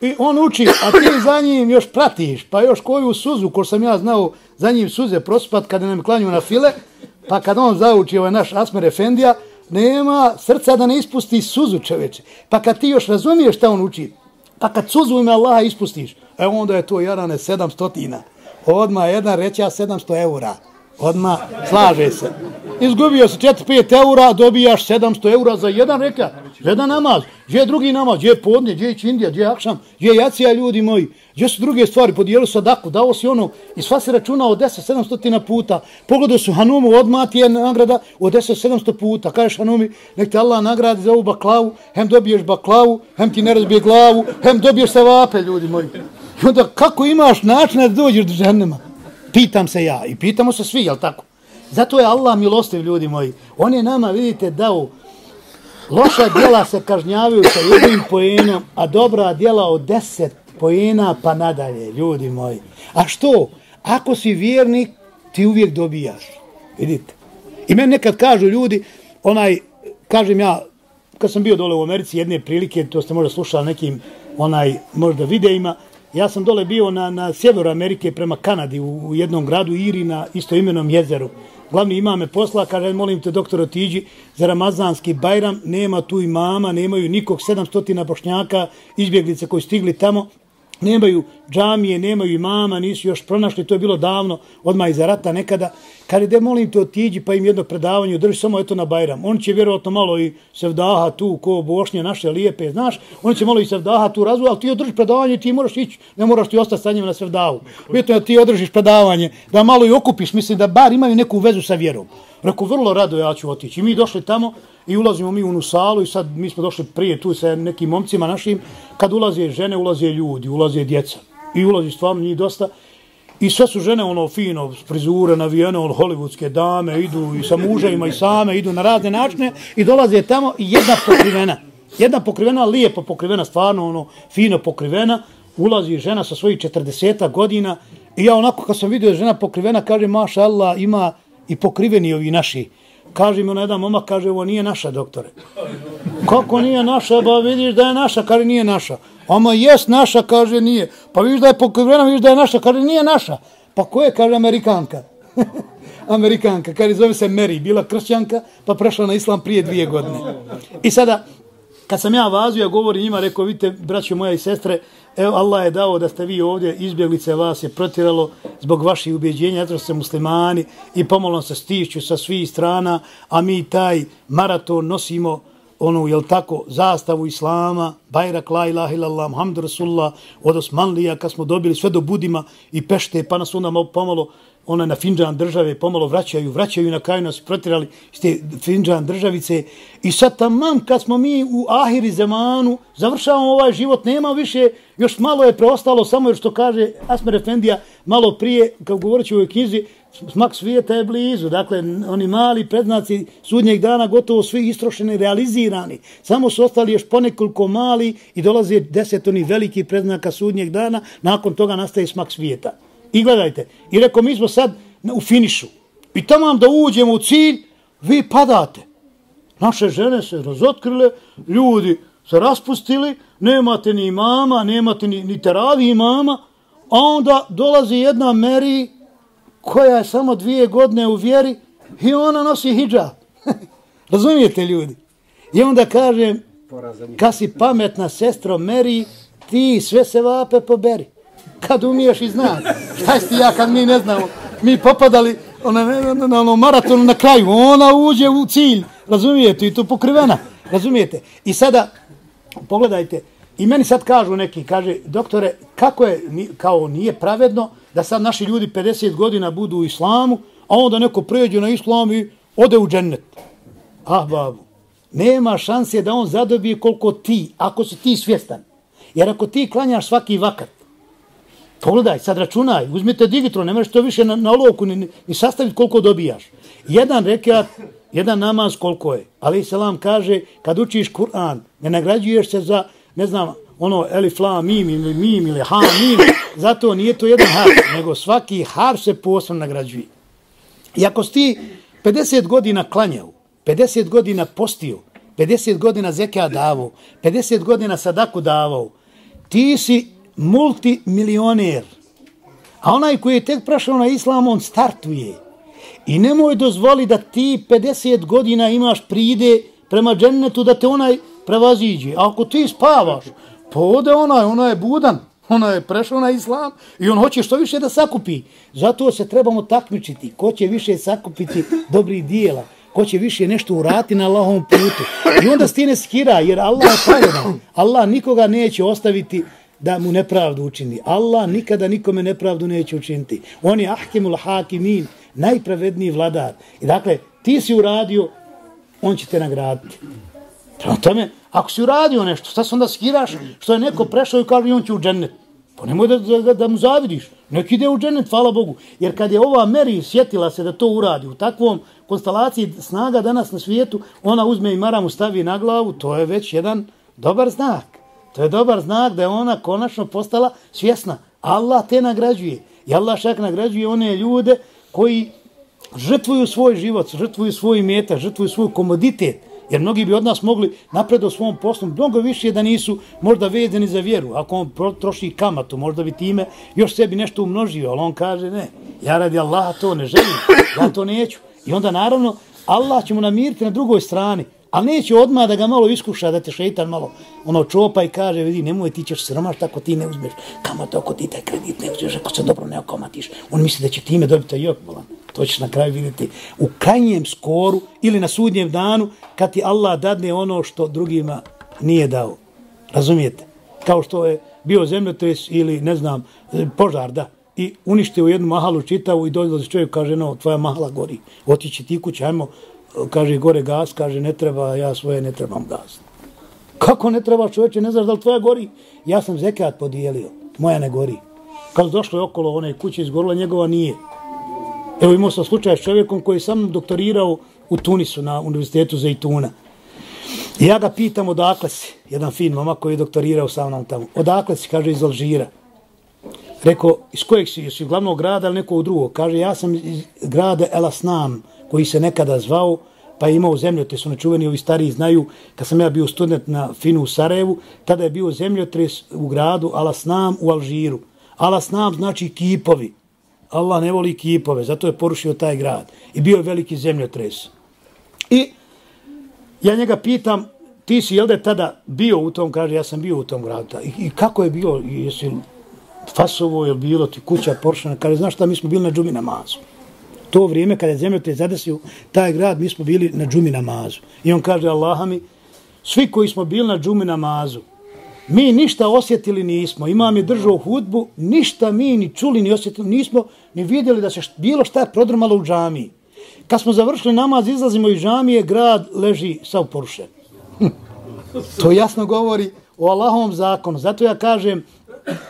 I on uči, a ti za njim još pratiš, pa još koju suzu, ko sam ja znao za njim suze prospat kada nam klanju na file, pa kad on zauči ovaj naš Asmer Efendija, nema srca da ne ispusti suzu čoveče. Pa kad ti još razumiješ šta on uči, pa kad suzu ime Allaha ispustiš, e onda je to jarane sedamstotina. Odma jedna reća 700 eura. Odma slaže se. Izgubio se 4-5 eura, dobijaš 700 eura za jedan reka, jedan namaz. Gdje je drugi namaz? Gdje je podne? Gdje je Čindija? Gdje je Akšam? Gdje je Jacija, ljudi moji? Gdje su druge stvari? Podijeli sadaku, dao si ono i sva se računa od 10-700 puta. Pogledao su Hanumu, odmah ti je nagrada od 10-700 puta. Kažeš Hanumi, nek te Allah nagradi za ovu baklavu, hem dobiješ baklavu, hem ti ne razbije glavu, hem dobiješ se vape, ljudi moji. I onda kako imaš način da dođeš do ženema? Pitam se ja i pitamo se svi, jel tako? Zato je Allah milostiv, ljudi moji. On je nama, vidite, dao loša djela se kažnjavaju sa jednim pojenom, a dobra djela od deset pojena pa nadalje, ljudi moji. A što? Ako si vjernik, ti uvijek dobijaš. Vidite. I meni nekad kažu ljudi, onaj, kažem ja, kad sam bio dole u Americi jedne prilike, to ste možda slušali nekim onaj možda videima, Ja sam dole bio na, na sjeveru Amerike prema Kanadi u, u jednom gradu Iri na istoimenom jezeru. Glavni ima me posla, kaže, molim te doktor otiđi za Ramazanski bajram, nema tu i mama, nemaju nikog 700 bošnjaka, izbjeglice koji stigli tamo, nemaju džamije, nemaju imama, nisu još pronašli, to je bilo davno, odmah iza rata nekada. Kad ide, molim te, otiđi pa im jedno predavanje, drži samo eto na Bajram. On će vjerovatno malo i sevdaha tu, ko bošnje naše lijepe, znaš, on će malo i sevdaha tu razvoj, ali ti održi predavanje, ti moraš ići, ne moraš ti ostati sa njima na sevdahu. Vidite da ti održiš predavanje, da malo i okupiš, mislim da bar imaju neku vezu sa vjerom. Rekao, vrlo rado ja ću otići. I mi došli tamo i ulazimo mi u onu salu i sad mi smo došli prije tu sa nekim momcima našim. Kad ulaze žene, ulaze ljudi, ulaze djeca. I ulazi stvarno njih dosta. I sve su žene ono fino, prizure, navijene, ono hollywoodske dame, idu i sa mužajima i same, idu na razne načine i dolaze tamo i jedna pokrivena. Jedna pokrivena, lijepo pokrivena, stvarno ono fino pokrivena. Ulazi žena sa svojih 40 godina i ja onako kad sam vidio žena pokrivena, kaže, maša Allah, ima i pokriveni ovi naši. Kaže mi ona jedan momak, kaže, ovo nije naša, doktore. Kako nije naša? Ba vidiš da je naša, kaže, nije naša. Ama jes naša, kaže, nije. Pa vidiš da je pokrivena, vidiš da je naša, kaže, nije naša. Pa ko je, kaže, Amerikanka? Amerikanka, kaže, zove se Mary, bila kršćanka, pa prešla na islam prije dvije godine. I sada, kad sam ja vazio, ja govorim njima, rekao, vidite, braćo moja i sestre, evo, Allah je dao da ste vi ovdje, izbjeglice vas je protiralo zbog vaših ubjeđenja, zato ste muslimani i pomalo se stišću sa svih strana, a mi taj maraton nosimo onu, jel tako, zastavu Islama, Bajrak, La ilaha illallah, Muhammed Rasulullah, od Osmanlija, kad smo dobili sve do Budima i Pešte, pa nas onda pomalo ona na Finđan države pomalo vraćaju, vraćaju na kraju nas protirali iz te Finđan državice. I sad tamam kad smo mi u Ahiri Zemanu, završavamo ovaj život, nema više, još malo je preostalo, samo jer što kaže Asmer Efendija, malo prije, kao govorit ću u ovoj knjizi, smak svijeta je blizu. Dakle, oni mali predznaci sudnjeg dana gotovo svi istrošeni, realizirani. Samo su ostali još ponekoliko mali i dolaze deset oni veliki predznaka sudnjeg dana, nakon toga nastaje smak svijeta. I gledajte, i rekao, mi smo sad u finišu. I tamo da uđemo u cilj, vi padate. Naše žene se razotkrile, ljudi se raspustili, nemate ni mama, nemate ni, ni teravi mama, a onda dolazi jedna Meri koja je samo dvije godine u vjeri i ona nosi hijab. Razumijete ljudi? I onda kažem, kad si pametna sestro Meri, ti sve se vape poberi kad umiješ i znaš. Šta ti ja kad mi ne znamo? Mi popadali ona, na, na, na, na ono, maratonu na kraju. Ona uđe u cilj. Razumijete? I to pokrivena. Razumijete? I sada, pogledajte, i meni sad kažu neki, kaže, doktore, kako je, kao nije pravedno da sad naši ljudi 50 godina budu u islamu, a onda neko pređe na islam i ode u džennet. Ah, babu, nema šanse da on zadobije koliko ti, ako si ti svjestan. Jer ako ti klanjaš svaki vakat, Pogledaj, sad računaj, uzmite digitron, nemaš to više na, na loku ni, ni sastaviti koliko dobijaš. Jedan rekat, jedan namaz koliko je. Ali Selam kaže, kad učiš Kur'an, ne nagrađuješ se za, ne znam, ono, elif, la, mim, ili mim, ili ha, mim. Zato nije to jedan har, nego svaki har se posebno nagrađuje. I ako si ti 50 godina klanjao, 50 godina postio, 50 godina zeka davao, 50 godina sadaku davao, ti si multimilioner. A onaj koji je tek prašao na islam, on startuje. I nemoj dozvoli da ti 50 godina imaš pride prema džennetu da te onaj prevaziđe. A ako ti spavaš, pa ode onaj, onaj je budan, onaj je prešao na islam i on hoće što više da sakupi. Zato se trebamo takmičiti. Ko će više sakupiti dobrih dijela? Ko će više nešto urati na Allahom putu? I onda stine skira, jer Allah je pravedan. Allah nikoga neće ostaviti da mu nepravdu učini. Allah nikada nikome nepravdu neće učiniti. On je ahkimul hakimin, najpravedniji vladar. I dakle, ti si uradio, on će te nagraditi. Prema tome, ako si uradio nešto, šta se onda skiraš što je neko prešao i kaže on će u džennet. Pa nemoj da, da, da mu zavidiš. Nek ide u džennet, hvala Bogu. Jer kad je ova Meri sjetila se da to uradi u takvom konstelaciji snaga danas na svijetu, ona uzme i maramu stavi na glavu, to je već jedan dobar znak. To je dobar znak da je ona konačno postala svjesna. Allah te nagrađuje. I Allah šak nagrađuje one ljude koji žrtvuju svoj život, žrtvuju svoj meta, žrtvuju svoj komoditet. Jer mnogi bi od nas mogli napred o svom poslu mnogo više da nisu možda vezani za vjeru. Ako on troši kamatu, možda bi time još sebi nešto umnožio. Ali on kaže ne, ja radi Allaha to ne želim, ja to neću. I onda naravno Allah će mu namiriti na drugoj strani. A neće odmah da ga malo iskuša, da te šeitan malo ono čopa i kaže, vidi, nemoj ti ćeš sromaš tako ti ne uzmeš Kamo to ako ti taj kredit ne uzmeš, ako se dobro ne okomatiš. On misli da će time dobiti jok, bolan. To ćeš na kraju vidjeti u krajnjem skoru ili na sudnjem danu kad ti Allah dadne ono što drugima nije dao. Razumijete? Kao što je bio zemljotres ili, ne znam, požar, da. I uništio jednu mahalu čitavu i dolazi čovjek kaže, no, tvoja mahala gori. Otići ti kuće, ajmo, kaže gore gas, kaže ne treba, ja svoje ne trebam gas. Kako ne treba čovječe, ne znaš da li tvoja gori? Ja sam zekat podijelio, moja ne gori. Kad došlo je okolo one kuće izgorila, njegova nije. Evo imao sam slučaj s čovjekom koji sam doktorirao u Tunisu na univerzitetu Zajtuna. I ja ga pitam odakle si, jedan fin mama koji je doktorirao sa mnom tamo. Odakle si, kaže iz Alžira. Rekao, iz kojeg si, jesi glavnog grada ili nekog drugog? Kaže, ja sam iz grada Elasnam, koji se nekada zvao, pa je imao zemljotres, ono čuveni ovi stariji znaju, kad sam ja bio student na Finu u Sarajevu, tada je bio zemljotres u gradu Alasnam u Alžiru. Alasnam znači kipovi. Allah ne voli kipove, zato je porušio taj grad. I bio je veliki zemljotres. I ja njega pitam, ti si, jel da tada bio u tom, gradu, ja sam bio u tom gradu. I, i kako je bilo, jesi fasovo, je bilo ti kuća poršana, kaže, znaš šta, mi smo bili na džumi namazu. To vrijeme kada je zemlja te zadesio taj grad, mi smo bili na džumi namazu. I on kaže, Allaha mi, svi koji smo bili na džumi namazu, mi ništa osjetili nismo. Imam je držao hudbu, ništa mi ni čuli, ni osjetili nismo, ni vidjeli da se bilo šta prodrmalo u džamiji. Kad smo završili namaz, izlazimo iz džamije, grad leži sav porušen. to jasno govori o Allahovom zakonu. Zato ja kažem,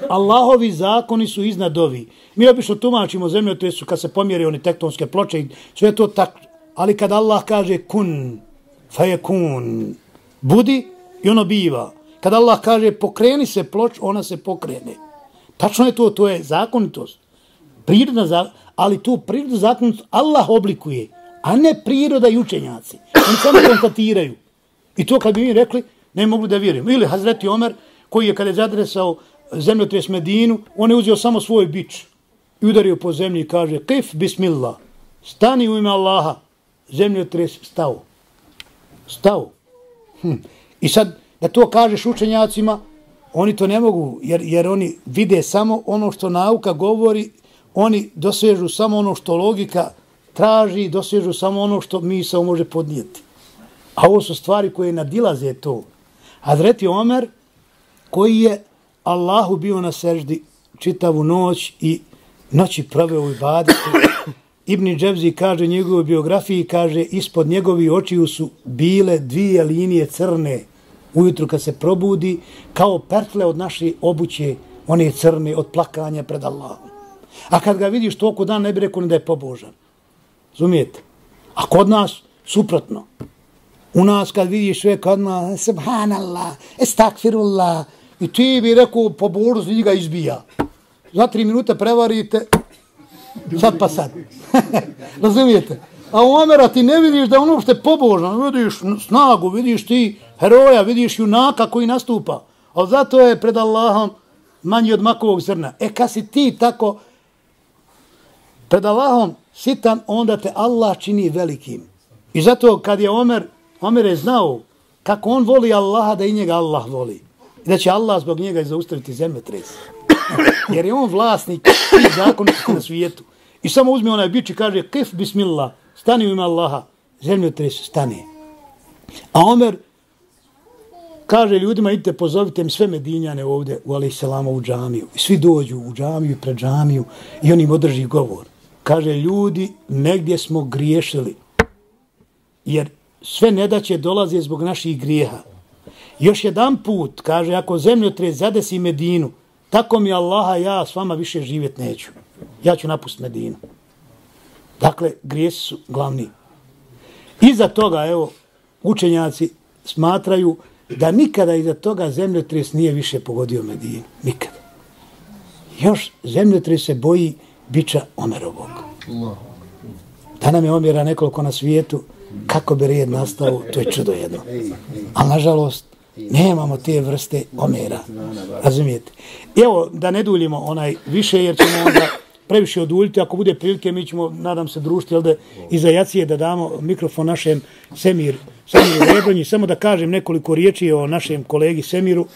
Allahovi zakoni su iznad ovi. Mi obično tumačimo zemljotresu kad se pomjeri oni tektonske ploče i sve to tako. Ali kad Allah kaže kun, fa je kun, budi i ono biva. Kad Allah kaže pokreni se ploč, ona se pokrene. Tačno je to, to je zakonitost. Prirodna zakonitost. Ali tu prirodnu zakonitost Allah oblikuje, a ne priroda i učenjaci. Oni samo konstatiraju. I to kad bi mi rekli, ne mogu da vjerujemo. Ili Hazreti Omer, koji je kada je zadresao zemljotres Medinu, on je uzeo samo svoj bić i udario po zemlji i kaže, kif bismillah, stani u ime Allaha, zemljotres stao. Stao. Hm. I sad, da to kažeš učenjacima, oni to ne mogu, jer, jer oni vide samo ono što nauka govori, oni dosežu samo ono što logika traži, dosežu samo ono što misao može podnijeti. A ovo su stvari koje nadilaze to. Hazreti Omer, koji je Allahu bio na seždi čitavu noć i noći proveo u ibadetu, Ibni Džebzi kaže u njegovoj biografiji, kaže, ispod njegovi očiju su bile dvije linije crne, ujutru kad se probudi, kao pertle od naše obuće, one crne od plakanja pred Allahom. A kad ga vidiš toliko dan, ne bi rekao ni da je pobožan. Zumijete? A kod nas, suprotno. U nas kad vidiš sve kod nas, subhanallah, estakfirullah, i ti bi rekao, pobožnost, vidi ga izbija. Za tri minuta prevarite, sad pa sad. Razumijete? A u Omera ti ne vidiš da on uopšte pobožan, vidiš snagu, vidiš ti heroja, vidiš junaka koji nastupa. Ali zato je pred Allahom manji od makovog zrna. E kad si ti tako pred Allahom sitan, onda te Allah čini velikim. I zato kad je Omer, Omer je znao kako on voli Allaha, da i njega Allah voli. I da će Allah zbog njega zaustaviti zemlje tres. Jer je on vlasnik i zakonitosti na svijetu. I samo uzme onaj bić i kaže, kef bismillah, stani u ime Allaha, zemlje tres, stani. A Omer, kaže ljudima, idite pozovite im sve medinjane ovdje u Ali u džamiju. I svi dođu u džamiju, pred džamiju i on im održi govor. Kaže, ljudi, negdje smo griješili. Jer sve nedaće dolaze zbog naših grijeha. Još jedan put, kaže, ako zemljotre zadesi Medinu, tako mi Allaha, ja s vama više živjet neću. Ja ću napustiti Medinu. Dakle, grijesi su glavni. Iza toga, evo, učenjaci smatraju da nikada iza toga zemljotres nije više pogodio Medinu. Nikada. Još zemljotres se boji bića Omerovog. Da nam je Omera nekoliko na svijetu, kako bi red nastao, to je čudo jedno. A nažalost, nemamo te vrste Omera. Razumijete? Evo, da ne duljimo onaj više, jer ćemo onda previše oduljiti. Ako bude prilike, mi ćemo, nadam se, društvo, jel da iza jacije da damo mikrofon našem Semir, Semiru Rebronji. Samo da kažem nekoliko riječi o našem kolegi Semiru.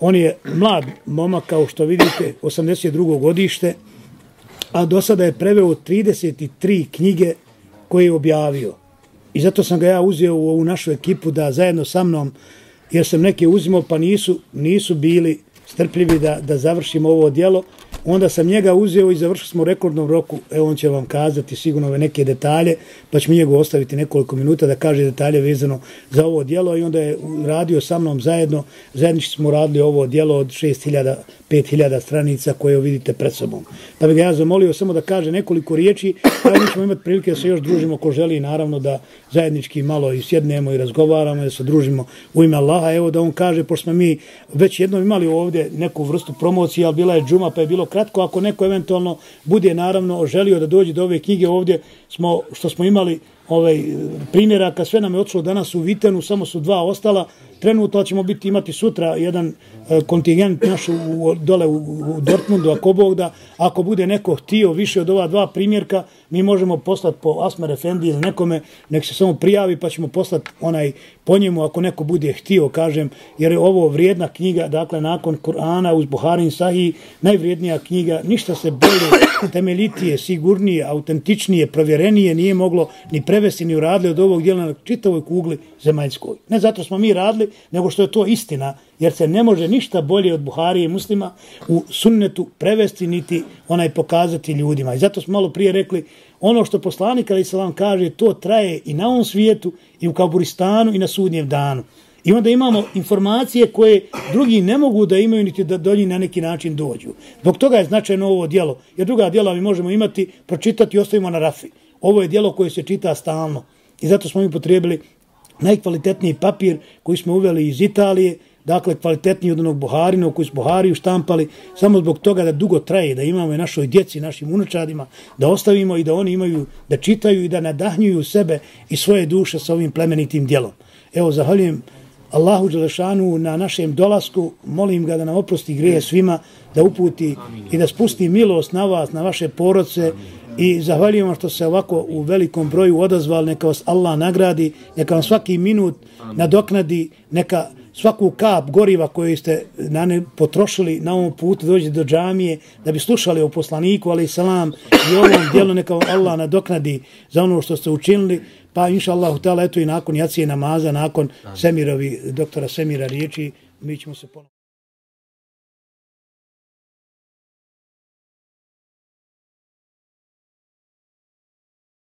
On je mlad momak, kao što vidite, 82. godište, a do sada je preveo 33 knjige koje je objavio. I zato sam ga ja uzeo u ovu našu ekipu da zajedno sa mnom, jer sam neke uzimao pa nisu, nisu bili strpljivi da, da završimo ovo dijelo, onda sam njega uzeo i završili smo u rekordnom roku, evo on će vam kazati sigurno ove neke detalje, pa ćemo njegu ostaviti nekoliko minuta da kaže detalje vezano za ovo dijelo i onda je radio sa mnom zajedno, zajednički smo radili ovo dijelo od 6000, 5000 stranica koje vidite pred sobom. Da bih ga ja zamolio samo da kaže nekoliko riječi, a mi ćemo imati prilike da se još družimo ko želi, naravno da zajednički malo i sjednemo i razgovaramo, da se družimo u ime Allaha. Evo da on kaže, pošto smo mi već jednom imali ovdje neku vrstu promocije, ali bila je džuma, pa je bilo kratko. Ako neko eventualno bude naravno želio da dođe do ove knjige ovdje, smo, što smo imali ovaj, e, primjeraka, sve nam je odšlo danas u Vitenu, samo su dva ostala, trenutno ćemo biti imati sutra jedan e, kontingent naš u, dole u, u Dortmundu, ako Bog da, ako bude neko htio više od ova dva primjerka, mi možemo poslati po Asmer Efendi ili nekome, nek se samo prijavi pa ćemo poslati onaj po njemu ako neko bude htio, kažem, jer je ovo vrijedna knjiga, dakle nakon Kur'ana uz Buharin Sahi, najvrijednija knjiga, ništa se bolje, temeljitije, sigurnije, autentičnije, provjerenije nije moglo ni prevesti ni uradili od ovog dijela na čitavoj kugli zemaljskoj. Ne zato smo mi radili, nego što je to istina, jer se ne može ništa bolje od Buharije muslima u sunnetu prevesti niti onaj pokazati ljudima. I zato smo malo prije rekli, ono što poslanik Ali Salam kaže, to traje i na ovom svijetu, i u Kaburistanu, i na sudnjem danu. I onda imamo informacije koje drugi ne mogu da imaju niti da do njih na neki način dođu. Zbog toga je značajno ovo dijelo. Jer druga dijela mi možemo imati, pročitati i ostavimo na rafi. Ovo je dijelo koje se čita stalno. I zato smo mi potrebili najkvalitetniji papir koji smo uveli iz Italije, dakle kvalitetniji od onog Buharina koji su Buhariju štampali, samo zbog toga da dugo traje, da imamo i našoj djeci, našim unučadima, da ostavimo i da oni imaju, da čitaju i da nadahnjuju sebe i svoje duše sa ovim plemenitim dijelom. Evo, zahvaljujem Allahu Đelešanu na našem dolasku, molim ga da nam oprosti greje svima, da uputi i da spusti milost na vas, na vaše porodce, I zahvaljujem što se ovako u velikom broju odazvali, neka vas Allah nagradi, neka vam svaki minut nadoknadi, neka svaku kap goriva koju ste na ne potrošili na ovom putu dođe do džamije da bi slušali o poslaniku, ali salam, i ovom dijelu neka Allah nadoknadi za ono što ste učinili, pa inša Allah, eto i nakon jacije namaza, nakon Semirovi, doktora Semira riječi, mi ćemo se ponoviti.